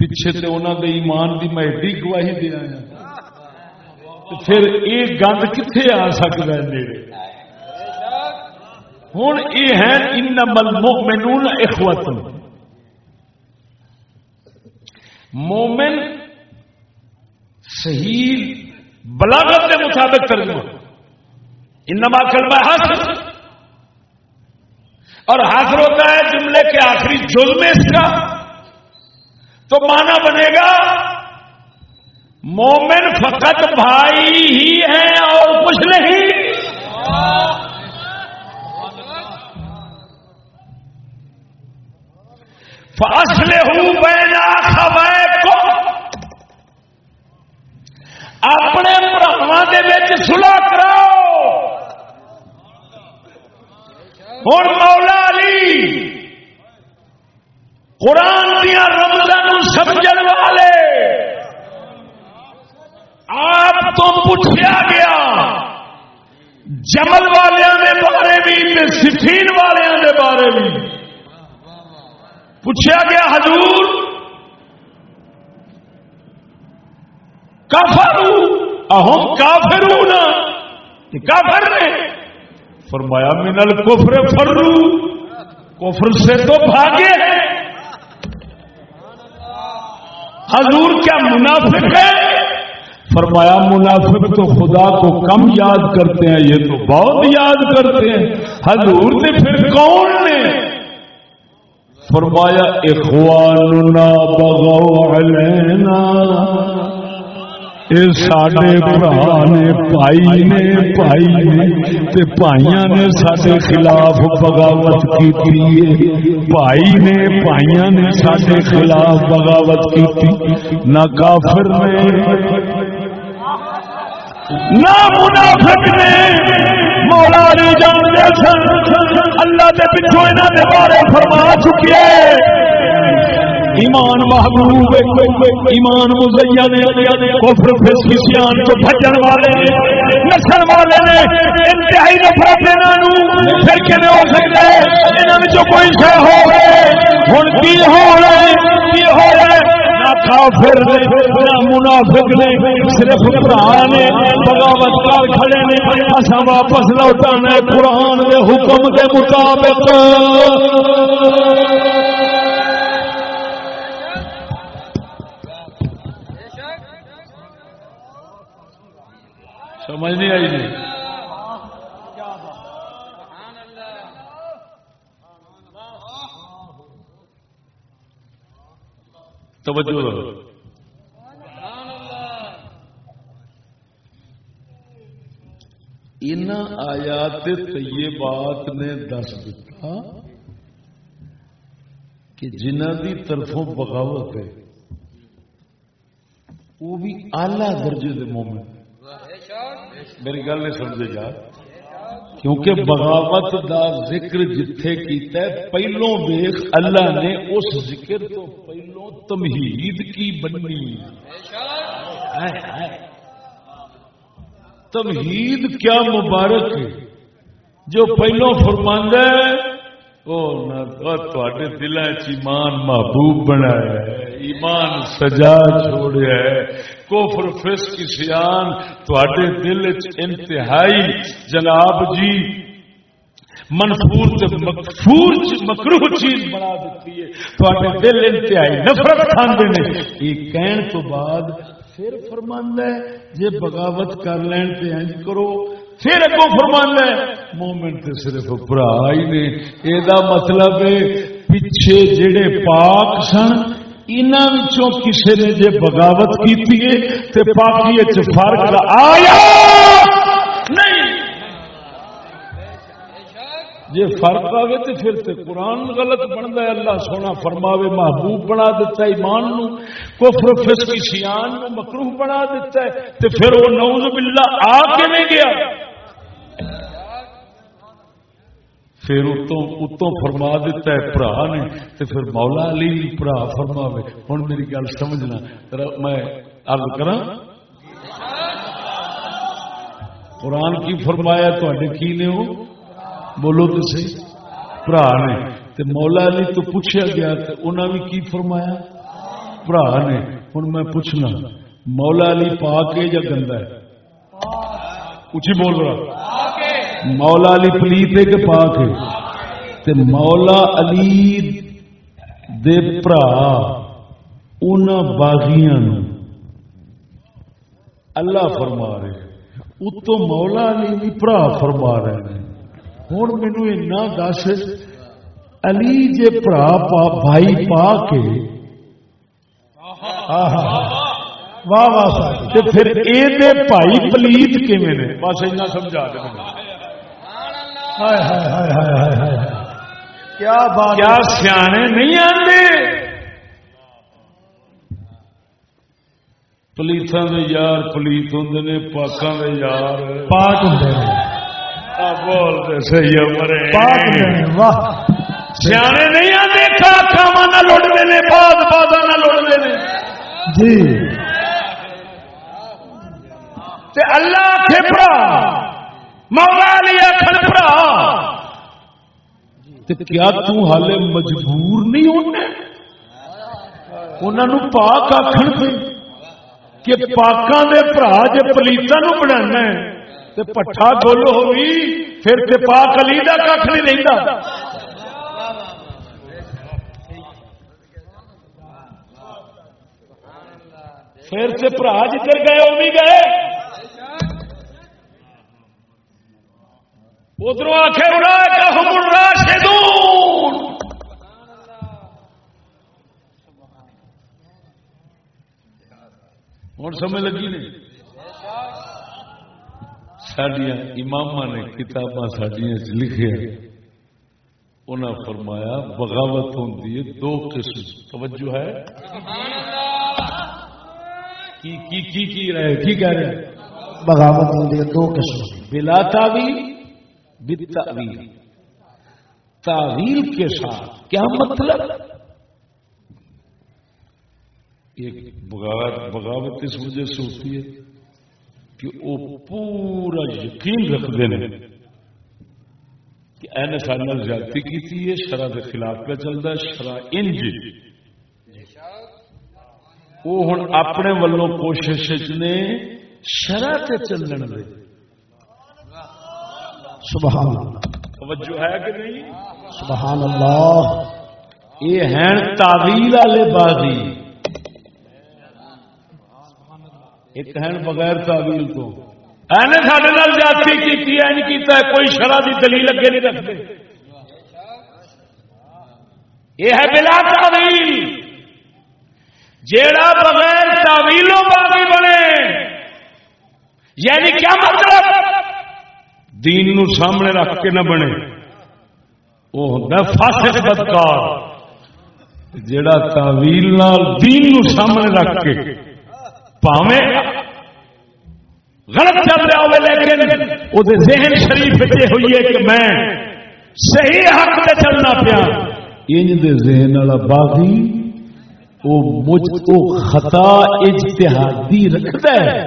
پیچھے سے انہوں نے ایمان کی میں ایڈی گواہی دیا پھر یہ گند کتنے آ سکتا ہے نیڑے ہوں یہ ہے ان المؤمنون اخوتن مومن صحیح بلاغت کے مطابق ترجمہ۔ انما کلمہ حاصل اور حاصل ہوتا ہے جملے کے آخری جزم اس کا، تو مانا بنے گا، مومن فقط بھائی ہی ہے اور کچھ نہیں۔ فاصلے ہوں بینا خبر اپنے براوا سلا کراؤ۔ ہوں مولا علی قرآن دیا رمضان سمجھ والے آپ تو پوچھا گیا، جمل والوں کے بارے بھی سفین والوں کے بارے بھی۔ پوچھا گیا، حضور، کافرو، اہم کافرون کافر نے فرمایا منل کفر فرو۔ کفر سے تو بھاگے۔ حضور کیا منافق ہے؟ فرمایا، منافق تو خدا کو کم یاد کرتے ہیں، یہ تو بہت یاد کرتے ہیں۔ حضور نے پھر کون نے؟ فرمایا، اخواننا بغو علینا۔ سڈے برا نے پائی نے پائی نے پائیا نے سڈے خلاف بغاوت کی پائی نے پائیا نے سڈے خلاف بغاوت کی نہ کافر نے نہ منافق نے مولا نے جانتے سن اللہ کے پچھوں یہاں کے بارے فرما چکی ہے ایمان محبوب ایمان مزین کفر فسیان تو بھجن والے نسل والے نے انتہائی نفرت انہوں پھر کہ ہو سکتا ہے؟ انہوں کوئی شہ ہو رہے ہوں کی ہو رہے کی ہو رہے کافر نے، نہ منافق نے، صرف قرآن نے، بغاوت کر کھڑے نے۔ اسا واپس لوٹانا قرآن کے حکم کے مطابق۔ سمجھ نہیں آئی جی۔ توجہ ان آیات طیبات نے دس دتا کہ جنہ دی طرفوں بغاوت ہے، وہ بھی آلہ درجے دے مومن۔ میری گل نہیں سمجھے گا کیونکہ بغاوت دا ذکر جتھے کیتا ہے، پہلوں ویخ اللہ نے اس ذکر تو پہلوں تمہید کی بنی تمہید کیا مبارک ہے۔ جو پہلوں فرماندہ ہے دل ایمان محبوب بنایا ہے، ایمان سجا چھوڑیا ہے۔ کوفر فس سیان تھوڑے دل انتہائی جناب جی منفور مکفور مکروہ چیز بنا دیتی ہے۔ تھوڑے دل انتہائی نفرت کھانے نے۔ یہ کہن تو بعد پھر فرماندہ ہے، جے بغاوت کر لین تے انج کرو، پھر اگو فرمان ہے مومنٹ صرف برا ہی نے۔ یہ مطلب ہے، پیچھے جڑے پاک سن انہوں کسی نے جے بغاوت کی پاکی فرق آیا! نہیں! جی فرق آئے تو پھر تے قرآن غلط بنتا ہے، اللہ سونا فرماوے، محبوب بنا دیتا ہے ایمان نو، کفر فسق سیان نو مکروح بنا دیتا ہے، تے پھر وہ نوز باللہ آ کے نہیں گیا؟ پھر اتوں فرما دیتا ہے برا نے تو پھر مولا علی برا فرما ہوں میری گل سمجھنا میں ارد کرا قرآن کی فرمایا تے کی نے وہ بولو تو سی برا نے تے مولا علی تو پوچھا گیا تو انہوں نے کی فرمایا برا نے ہوں میں پوچھنا مولا علی پا کے یا گندا ہے کچھ بول رہا مولا علی پلیت ہے کہ پاک ہے۔ تے مولا علی دے پرا ان باغیاں اللہ فرما رہے اتو مولا علی بھی برا فرما رہے ہیں۔ ہوں مینو اینا دس علی جے برا پا بھائی پا کے واہ واہ پھر یہ بھائی پلیت کیون نے؟ بس اینا سمجھا دیں کیا بات کیا سیانے نہیں آتے پلیتوں کے یار پلیت ہوں نے پاکوں کے یار۔ پاک ہوں بولتے واہ۔ سیانے نہیں آتے کاما نہ لڑتے ہیں باد نہ لڑتے ہیں جی۔ اللہ کے پڑا مولا جی، کیا تالے مجبور نہیں ہونا انہوں پاک آخر پہ کہ پاکوں کے برا جی پلیتا نو بنا پٹھا گل ہوگی پھر تے پاک علی کا کھ نہیں رہتا پھر سے برا جدھر گئے وہ بھی گئے۔ ادھر آخر ہوں سمجھ لگی نہیں؟ سڈیا امام نے کتاباں سڈیا لکھے انہیں فرمایا بغاوت ہوتی ہے دو قسم۔ توجہ ہے؟ کی کی کی کی رہے؟ کی کہہ رہے بغاوت ہوتی ہے دو قسم۔ بلا تعویل بالتعویل. تعویل کے ساتھ کیا مطلب؟ ایک بغاوت بغاوت اس وجہ سے ہوتی ہے کہ وہ پورا یقین رکھتے ہیں کہ این سال زیادتی کی ہے، شرح کے خلاف پہ چلتا ہے، شرح انج وہ ہوں اپنے ولوں کوشش نے شرح سے چلن دے۔ سبحان توجہ ہے کہ نہیں؟ سبحان اللہ۔ یہ ہیں تعویل والے بازی۔ ایک ہیں بغیر تعویل تو اینے سارے جاتی کی کیتا ہے کوئی شرح کی دلیل اگے نہیں رکھتے۔ یہ ہے بلا تعویل۔ جیڑا بغیر تعویلوں باغی بنے یعنی کیا مطلب؟ دین نو سامنے رکھ کے نہ بنے۔ وہ ہوتا فاسق بدکار۔ جڑا تعویل نال دین نو سامنے رکھ کے پاوے غلط چل رہا ہوئے، لیکن وہ ذہن شریف یہ ہوئی ہے کہ میں صحیح حق سے چلنا پیا۔ ان دے ذہن والا باغی وہ مجھ کو خطا اجتہادی رکھتا ہے،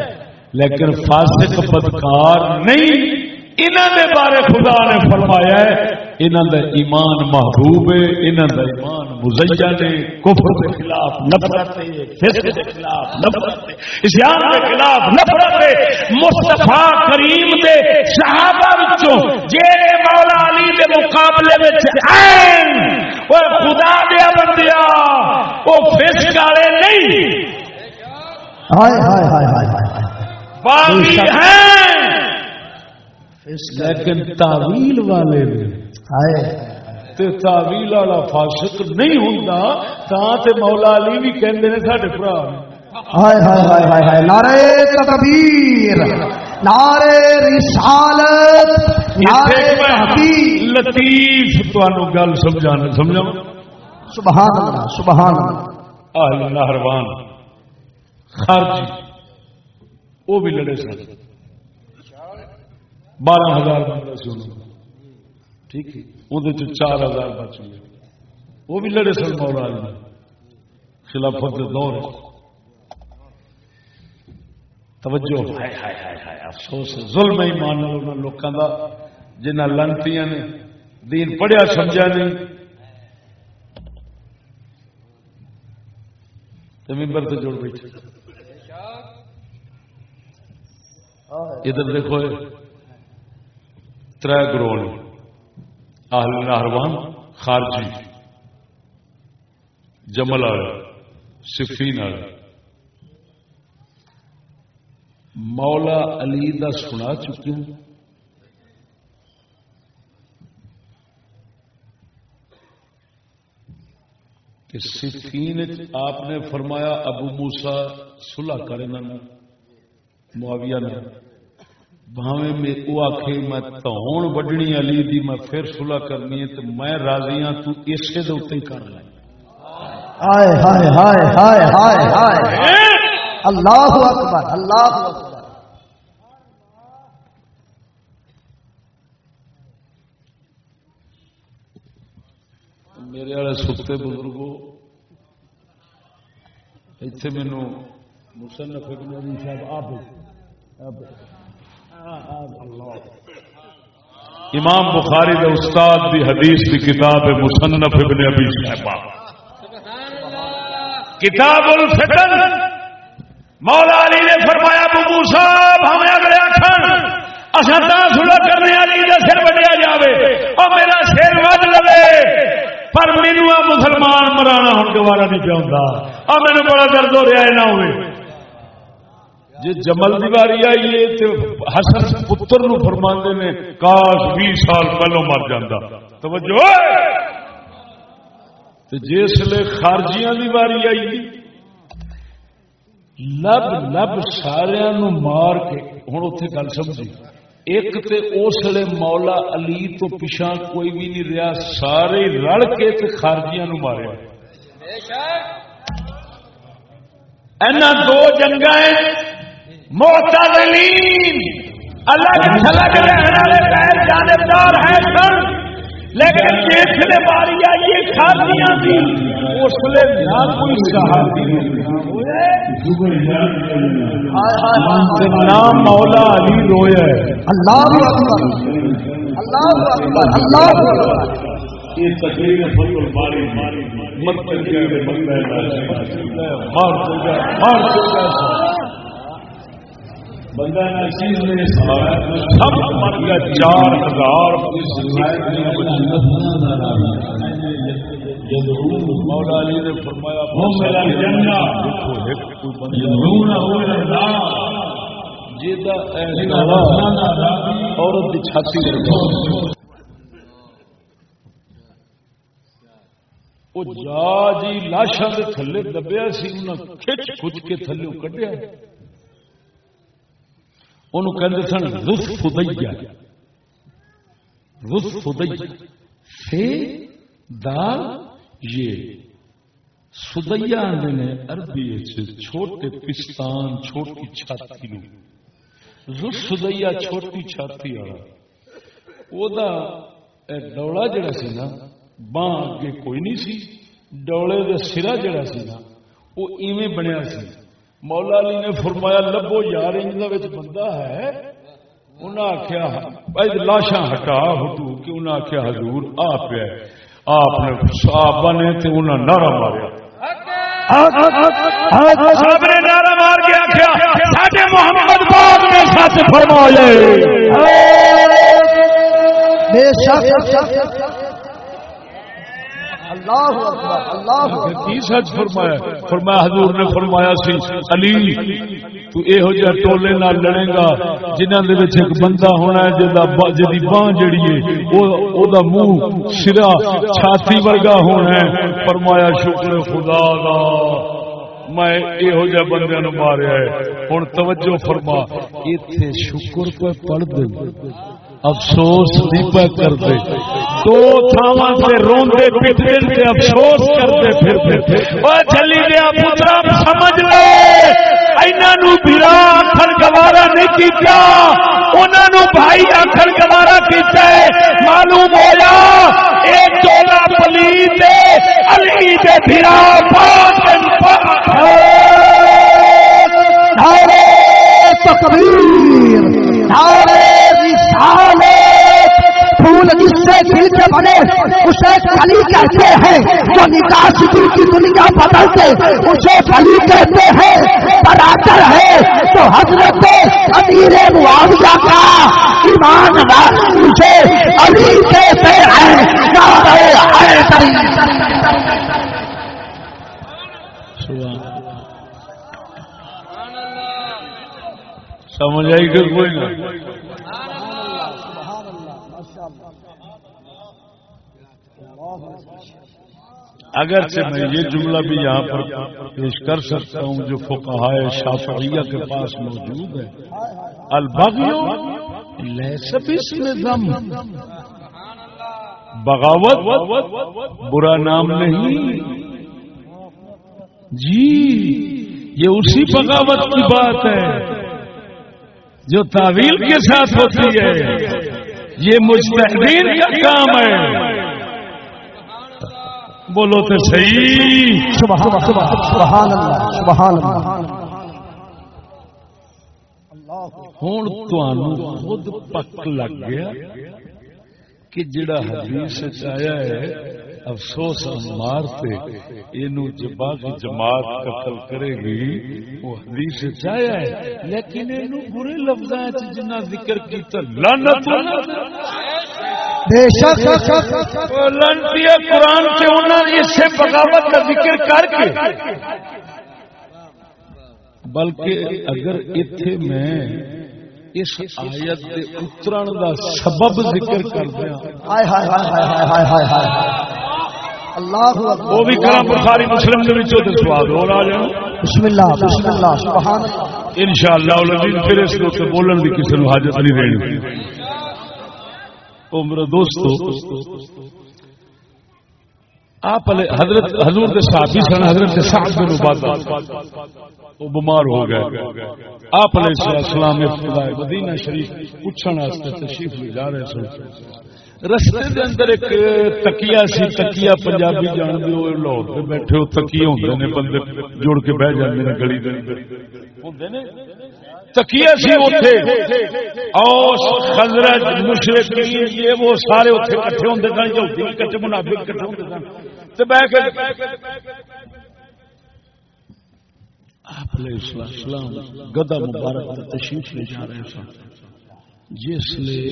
لیکن فاسق بدکار نہیں۔ انہوں نے بارے خدا نے فرمایا ہے انہوں کا ایمان محبوب ہے انہوں کا ایمان مزیا نے کفر کے خلاف نفرت ہے فسق کے خلاف نفرت ہے اسلام کے خلاف نفرت ہے مصطفی کریم دے صحابہ وچوں جڑے مولا علی دے مقابلے وچ عین او خدا دیا بندیا او فسق والے نہیں۔ ہائے ہائے ہائے ہائے باقی ہیں۔ لیکن تعویل والے تے تعویل والا فاسق نہیں ہوندا تاں تے مولا علی بھی کہندے نے ساڈے بھرا ہائے ہائے ہائے ہائے ہائے نعرہ تکبیر نعرہ رسالت نعرہ تحقیق لطیف تانوں گل سمجھانا سبحان اللہ سبحان اللہ۔ اہل نہروان وہ بھی لڑے سن۔ بارہ ہزار بندہ سے ٹھیک ہے۔ وہ چار ہزار بچ گئے۔ وہ بھی لڑے سن مولا علی۔ خلافت دور۔ توجہ۔ ہائے ہائے ہائے ہائے افسوس ظلم ایمان لوگوں کا جنہ لنتی نے دین پڑھیا سمجھا نہیں۔ ممبر سے جوڑ بیٹھے۔ ادھر دیکھو۔ تر گروہ اہل نہروان خارجی، جمل والے صفین والے مولا علی دا سنا چکی ہوں۔ کہ صفین آپ نے فرمایا ابو موسا سلح کرے معاویہ نے بھاویں میں وہ آخ میں تون وڈنی علی دی میں پھر سلح کرنی ہے تو میں راضی ہاں تو اسے دے اتنے کر لیں ہائے ہائے ہائے ہائے ہائے ہائے۔ اللہ اکبر اللہ اکبر۔ میرے والے ستے بزرگوں اتنے مینو مصنف ابن صاحب آپ امام بخاری دے استاد دی حدیث دی کتاب مصنف ابن ابی صاحب کتاب الفتن مولا علی نے فرمایا ببو صاحب ہمیں اگلے آخر اصا تا سلا کرنے والی کا سر وڈیا جائے اور میرا سر ود لے پر مینو مسلمان مرانا ہوں دوبارہ نہیں چاہتا اور مینو بڑا درد ہو رہا ہے نہ ہوئے۔ جی جمل کی باری آئی ہے تو حسن پتر نو فرماندے نے کاش بھی سال پہلو مر جاتا توجہ۔ جس لیے خارجیاں کی باری آئی لب لب سارا مار کے ہوں اتنے گل سمجھی۔ ایک تے اس لیے مولا علی تو پچھا کوئی بھی نہیں رہا سارے رل کے تے خارجیاں نو مارے۔ دو جنگ معتدلین الگ تھلگ رہنے والے غیر جانبدار ہیں سن لیکن جس باری آئی کھانیاں تھی اس لیے نہ کوئی صحابی نام مولا علی رویا اللہ اکبر۔ اللہ اکبر۔ اللہ اکبر۔ یہ تقریر مت بندہ نشیز میں سب مر گیا چار ہزار۔ مولا علی نے فرمایا عورت کی چھاتی وہ جا جی لاشاں کے تھلے دبیا سی انہیں کھچ کھچ کے تھلے کڈیا۔ انہوں کہتے سن، رس فدیا رس فدیا سے دال یہ سدیا آدھے نے عربی چھوٹے پستان، چھوٹی چھاتی نو رس سدیا چھوٹی چھاتی والا۔ وہ ڈولا جڑا سی نا، باں اگے کوئی نہیں سی، ڈولے کا سرا جڑا سی نا وہ ایویں بنیا سی۔ مولا علی نے فرمایا لبو یار بندہ ہے۔ آخیا لاشاں ہٹا ہٹو کہ آخیا حضور آ پیا آپ نے صحابہ نے نعرہ ماریا۔ نعرہ مار کے آخیا محمد باغ نے سچ فرمایا۔ بے شک۔ سچ فرمایا؟ فرمایا حضور نے فرمایا سی علی تو یہو جہ ٹولے نہ لڑے گا جنہوں نے ایک بندہ ہونا ہے جی بان جڑی ہے منہ سرا چھاتی ورگا ہونا ہے۔ فرمایا شکر خدا دا۔ میں یہو جہ بندے نو ماریا ہے۔ ہوں توجہ فرما اتنے شکر پہ پڑھ دے۔ افسوس نہیں پہ کر دو تھاواں سے روندے پٹتے تے افسوس کرتے پھر پھر۔ او چلی دیا پترا سمجھ لے۔ انہاں نو بھرا آخر گوارا نہیں کیتا۔ انہاں نو بھائی آخر گوارا کیتا ہے۔ معلوم ہویا، اے چولا پلید علی دے بھرا پاک نعرے تکبیر نعرے پھول جس سے دل سے بنے، اسے کلی کہتے ہیں۔ جو نکاح دل کی دنیا بدلتے، اسے کلی کہتے ہیں۔ برادر ہے تو حضرت امیر معاویہ کا ایمان اسے علی کہتے ہیں سمجھ آئی کہ کوئی نہ۔ اگرچہ میں یہ جملہ بھی یہاں پر پیش کر سکتا ہوں جو فقہائے شافعیہ کے پاس موجود ہے بغاوت برا نام نہیں۔ جی یہ اسی بغاوت کی بات ہے جو تعویل کے ساتھ ہوتی ہے۔ یہ مستحدین کا کام ہے۔ بولو تو صحیح۔ سبحان اللہ سبحان ہوں خود پک لگ گیا کہ جڑا حدیث آیا ہے افسوس مار باقی جماعت قتل کرے گی وہ حدیث چایا ہے۔ لیکن برے لفظ جنہ ذکر کیا لانت قرآن سے انہوں نے اس سے بغاوت کا ذکر کر کے بلکہ اگر اتنے میں اس آیت کے اترن کا سبب ذکر کر دیا۔ اللہ وہ بھی کرا بخاری مسلم کے سواد ہو رہا بسم اللہ بسم اللہ سبحان ان شاء اللہ پھر اس بولن کی کسی حاجت نہیں رہی میرا دوستو، آپ حضرت حضور کے ساتھی سن، حضرت سعد بن عبادہ، وہ بیمار ہو گئے۔ آپ علیہ السلام مدینہ شریف پوچھنے تشریف لے جا رہے سن۔ رستے دے اندر ایک تکیا سی تکیا پنجابی جان دے وہ لاہور پہ بیٹھے وہ تکیے ہوندے نے، بندے جڑ کے بہ جاندے نے گلی دے ہوندے نے؟ تکیا سی اوتھے۔ اوس خزرج مشرقین یہ وہ سارے اوتھے اکٹھے ہوندے سن، یہودی اکٹھے، منافق اکٹھے ہوندے سن۔ تے بیٹھ کے آپ علیہ السلام گدا مبارک تشریف لے جا رہے سن۔ جس لیے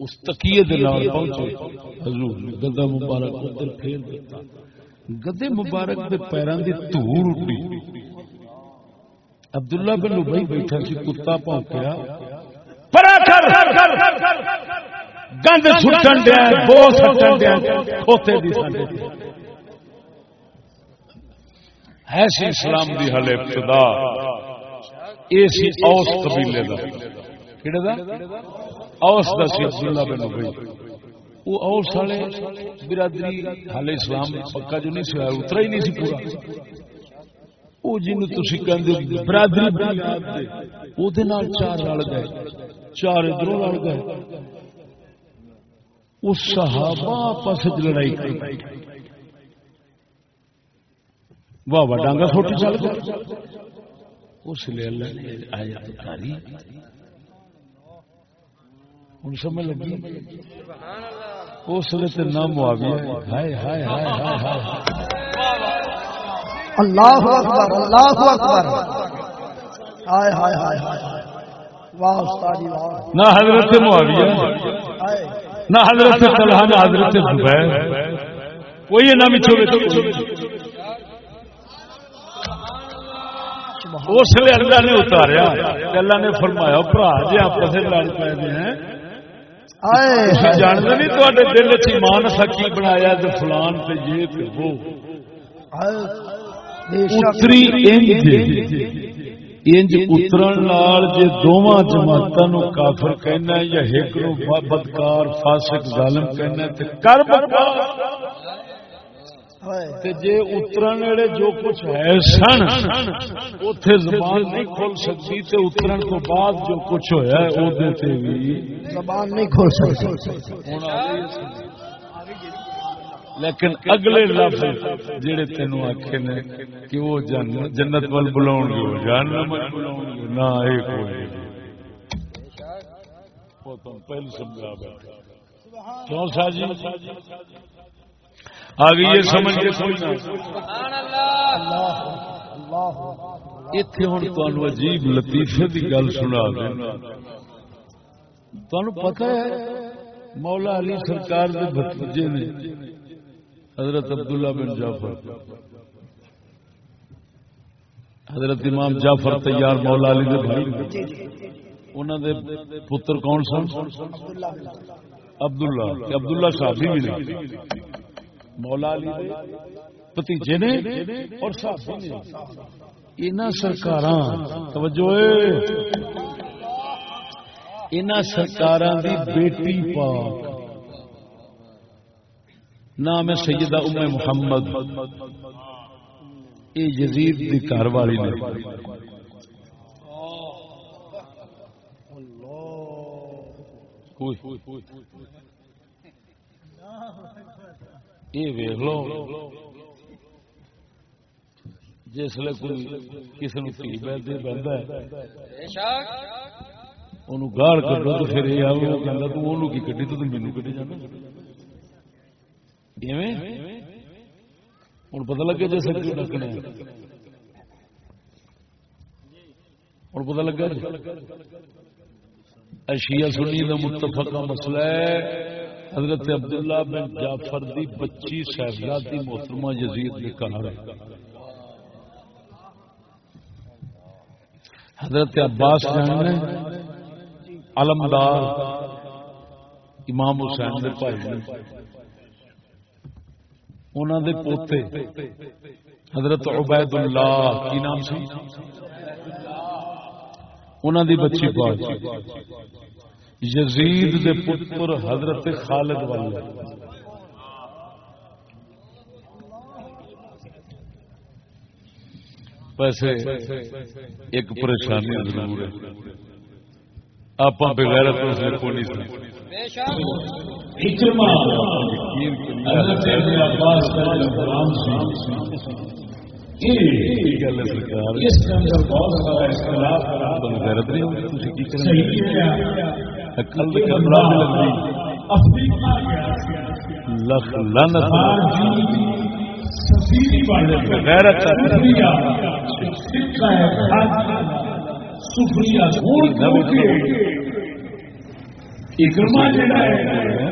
اس تکیے دے نال پہنچے، حضور گدا مبارک ادھر پھیر دیتا۔ گدے مبارک کے پیروں کی دھور اٹھی۔ عبداللہ بن ابئی بیٹھا سی کتا پونکیا گند سٹن دیا بو سٹن دیا کھوتے دی ساڈے ایسی اسلام دی حل ابتدا اے سی اوس قبیلے دا۔ کیڑے دا؟ اوس دا سی عبداللہ بن ابی وہ اوس والے برادری حال اسلام پکا جو نہیں سی اترا ہی نہیں سی پورا۔ وہ جن تھی کہ برادری وہ چار رل گئے، چار ادھر رل گئے۔ اس صحابہ آپس لڑائی کر واہ واہ، ڈانگا چھوٹی چل گئی اس لیے اللہ نے آیا کاری ہوں سمجھ لگی؟ اس لیے نام ہائے ہائے ہائے ہائے ہائے۔ اللہ اکبر اللہ اکبر۔ ہائے ہائے ہائے ہائے واہ استادی واہ۔ نہ حضرت معاویہ نہ حضرت طلحہ نہ حضرت زبیر۔ کوئی نہ مچھو اس لیے اللہ نے اتاریا اللہ نے فرمایا برا جی آپ سے لڑ پے ہیں؟ جانتے نہیں تے دل چان سکی بنایا فلان سے یہ وہ۔ اتری انج اترن دونوں جماعتوں کافر کہنا یا ایک بدکار فاسق ظالم کہنا کر جی اترن ویلے جو کچھ ہے سن اتے زبان نہیں کھول سکتی تے اترن تو بعد جو کچھ ہوا بھی زبان نہیں کھول سکتی لیکن اگلے لفظ جڑے تینو آخے نے کہ وہ جنت وال بلا گے جہنم نہ پہلے سمجھا کیوں آگے یہ سمجھ کے کوئی نہ اتے ہوں تمہیں عجیب لطیفے کی گل سنا دینا تمہیں ہے مولا علی سرکار کے بتیجے نے حضرت عبداللہ بن جعفر. حضرت امام جعفر تیار مولا علی دے بھائی. انہوں دے پتر کون سن؟ عبداللہ. عبداللہ صاحب بھی نہیں. مولا علی دے بتیجے نے اور صحابی نے. ان سرکار توجہ اے. ان سرکار دی بیٹی پاک. نام ہے سیدہ ام محمد۔ یہ یزید دی گھر والی نے۔ یہ ویخ لو۔ جسل کوئی کسی نے تھی بہتے بہتا ہے۔ گاڑ کر دو تو پھر یہ آؤ کی کٹی تو مینو کٹی جانا۔ ہوں پتا لگا جیسے ڈکنے ہوں پتا لگا جی۔ اشیا سنی کا متفقہ مسئلہ ہے۔ حضرت عبداللہ بن جعفر دی بچی صاحبزادی محترمہ یزید نے کہا حضرت عباس جان علمدار۔ امام حسین دے بھائی انہوں دے پوتے۔ حضرت عبید اللہ کی نام سی انہوں دی بچی پاک یزید دے پتر حضرت خالد والے۔ پیسے، ایک پریشانی ضرور ہے۔ آپ بغیر اس کو نہیں سن۔ اکرما حضرت ابن عباس کا جو غلام سی اس کے اندر بہت سارا اختلاف غیرت نہیں ہوگی تسی کی کریں صحیح عقل دے کمرہ میں افریقہ گیا لخ لعنت سفیری والے غیرت سفریا سکہ ہے سفریا چھوڑ کے اکرما جڑا ہے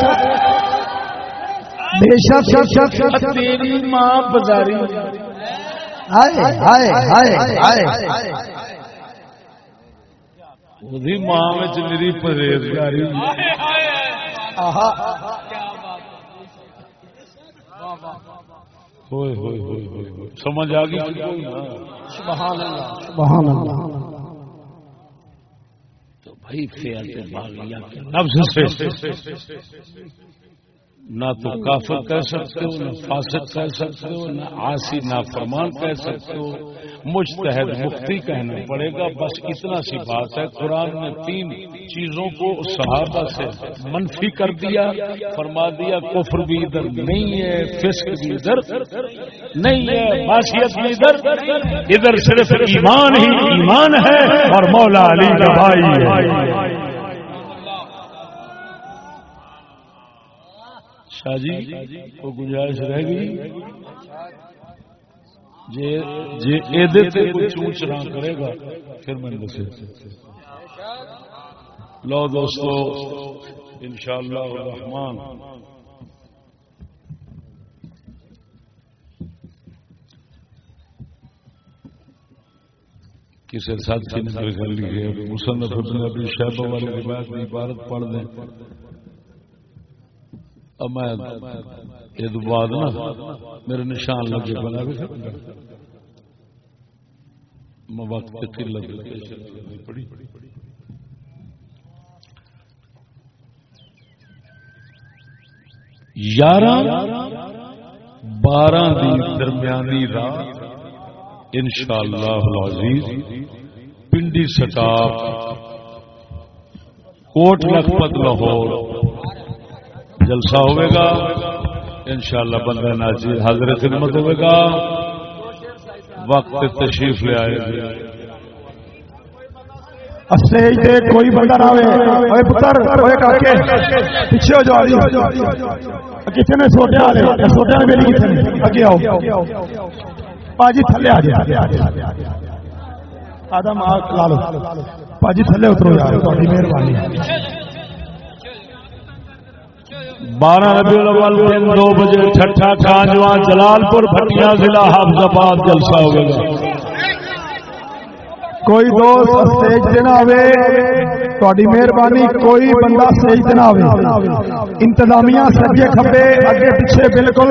بے شک تیری ماں بازاری ہائے ہائے ہائے ہائے وہی ماں وچ میری پرہیزگاری ہوئے ہوئے ہوئے ہوئے ہوئے سمجھ آ گئی سبحان اللہ تو بھائی فیل پہ باغیا کے نفس سے نہ تو کافر کہہ سکتے ہو نہ فاسق کہہ سکتے ہو نہ آسی نہ فرمان کہہ سکتے ہو۔ مجتہد مفتی کہنا پڑے گا بس اتنا سی بات ہے قرآن نے تین چیزوں کو صحابہ سے منفی کر دیا فرما دیا کفر بھی ادھر نہیں ہے فسق بھی ادھر نہیں ہے معاشیت بھی ادھر ادھر صرف ایمان ہی ایمان ہے اور مولا علی کا بھائی ہے۔ شاہ جی کو گنجائش رہ گئی۔ جی جی کوئی چونچ رہا کرے گا، پھر میں دسے۔ لو دوستو، انشاءاللہ الرحمن۔ کسی ساتھی نے میرے گھر لکھی مصنف ابن ابی شہبہ والی روایت کی عبارت پڑھ دیں۔ اب میں یہ بعد نا میرے نشان لگے بنا میں وقت پہ لگ پڑی بارہ درمیانی رات ان شاء اللہ پنڈی سٹاپ کوٹ لکھپت لاہور جلسہ ہوئے گا انشاءاللہ بندہ ناچی حاضر خدمت ہوئے گا وقت تشریف لے آئے گا اسٹیج تے کوئی بندہ نہ ہوئے پتر اوے کاکے، پیچھے ہو جاؤ کتنے نے سوٹے والے؟ سوٹے والے میری کتنے؟ اگے آؤ۔ پاجی تھلے آ جائے آدم آ لا لو۔ پاجی تھلے اترو یار تھوڑی مہربانی۔ بارہ ربیع الاول دن دو بجے چھٹا کانجواں جلال پور بھٹیا ضلع حافظ آباد جلسہ ہوگا۔ کوئی دوست اسٹیج تے نہ آوے، تہاڈی مہربانی کوئی بندہ اسٹیج تے نہ آوے۔ انتظامیہ سجے کھبے اگے پیچھے بالکل۔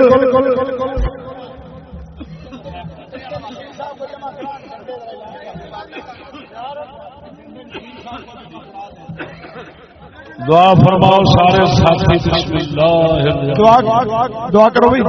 دعا فرماؤ سارے ساتھی بسم اللہ دعا دعا کرو بھی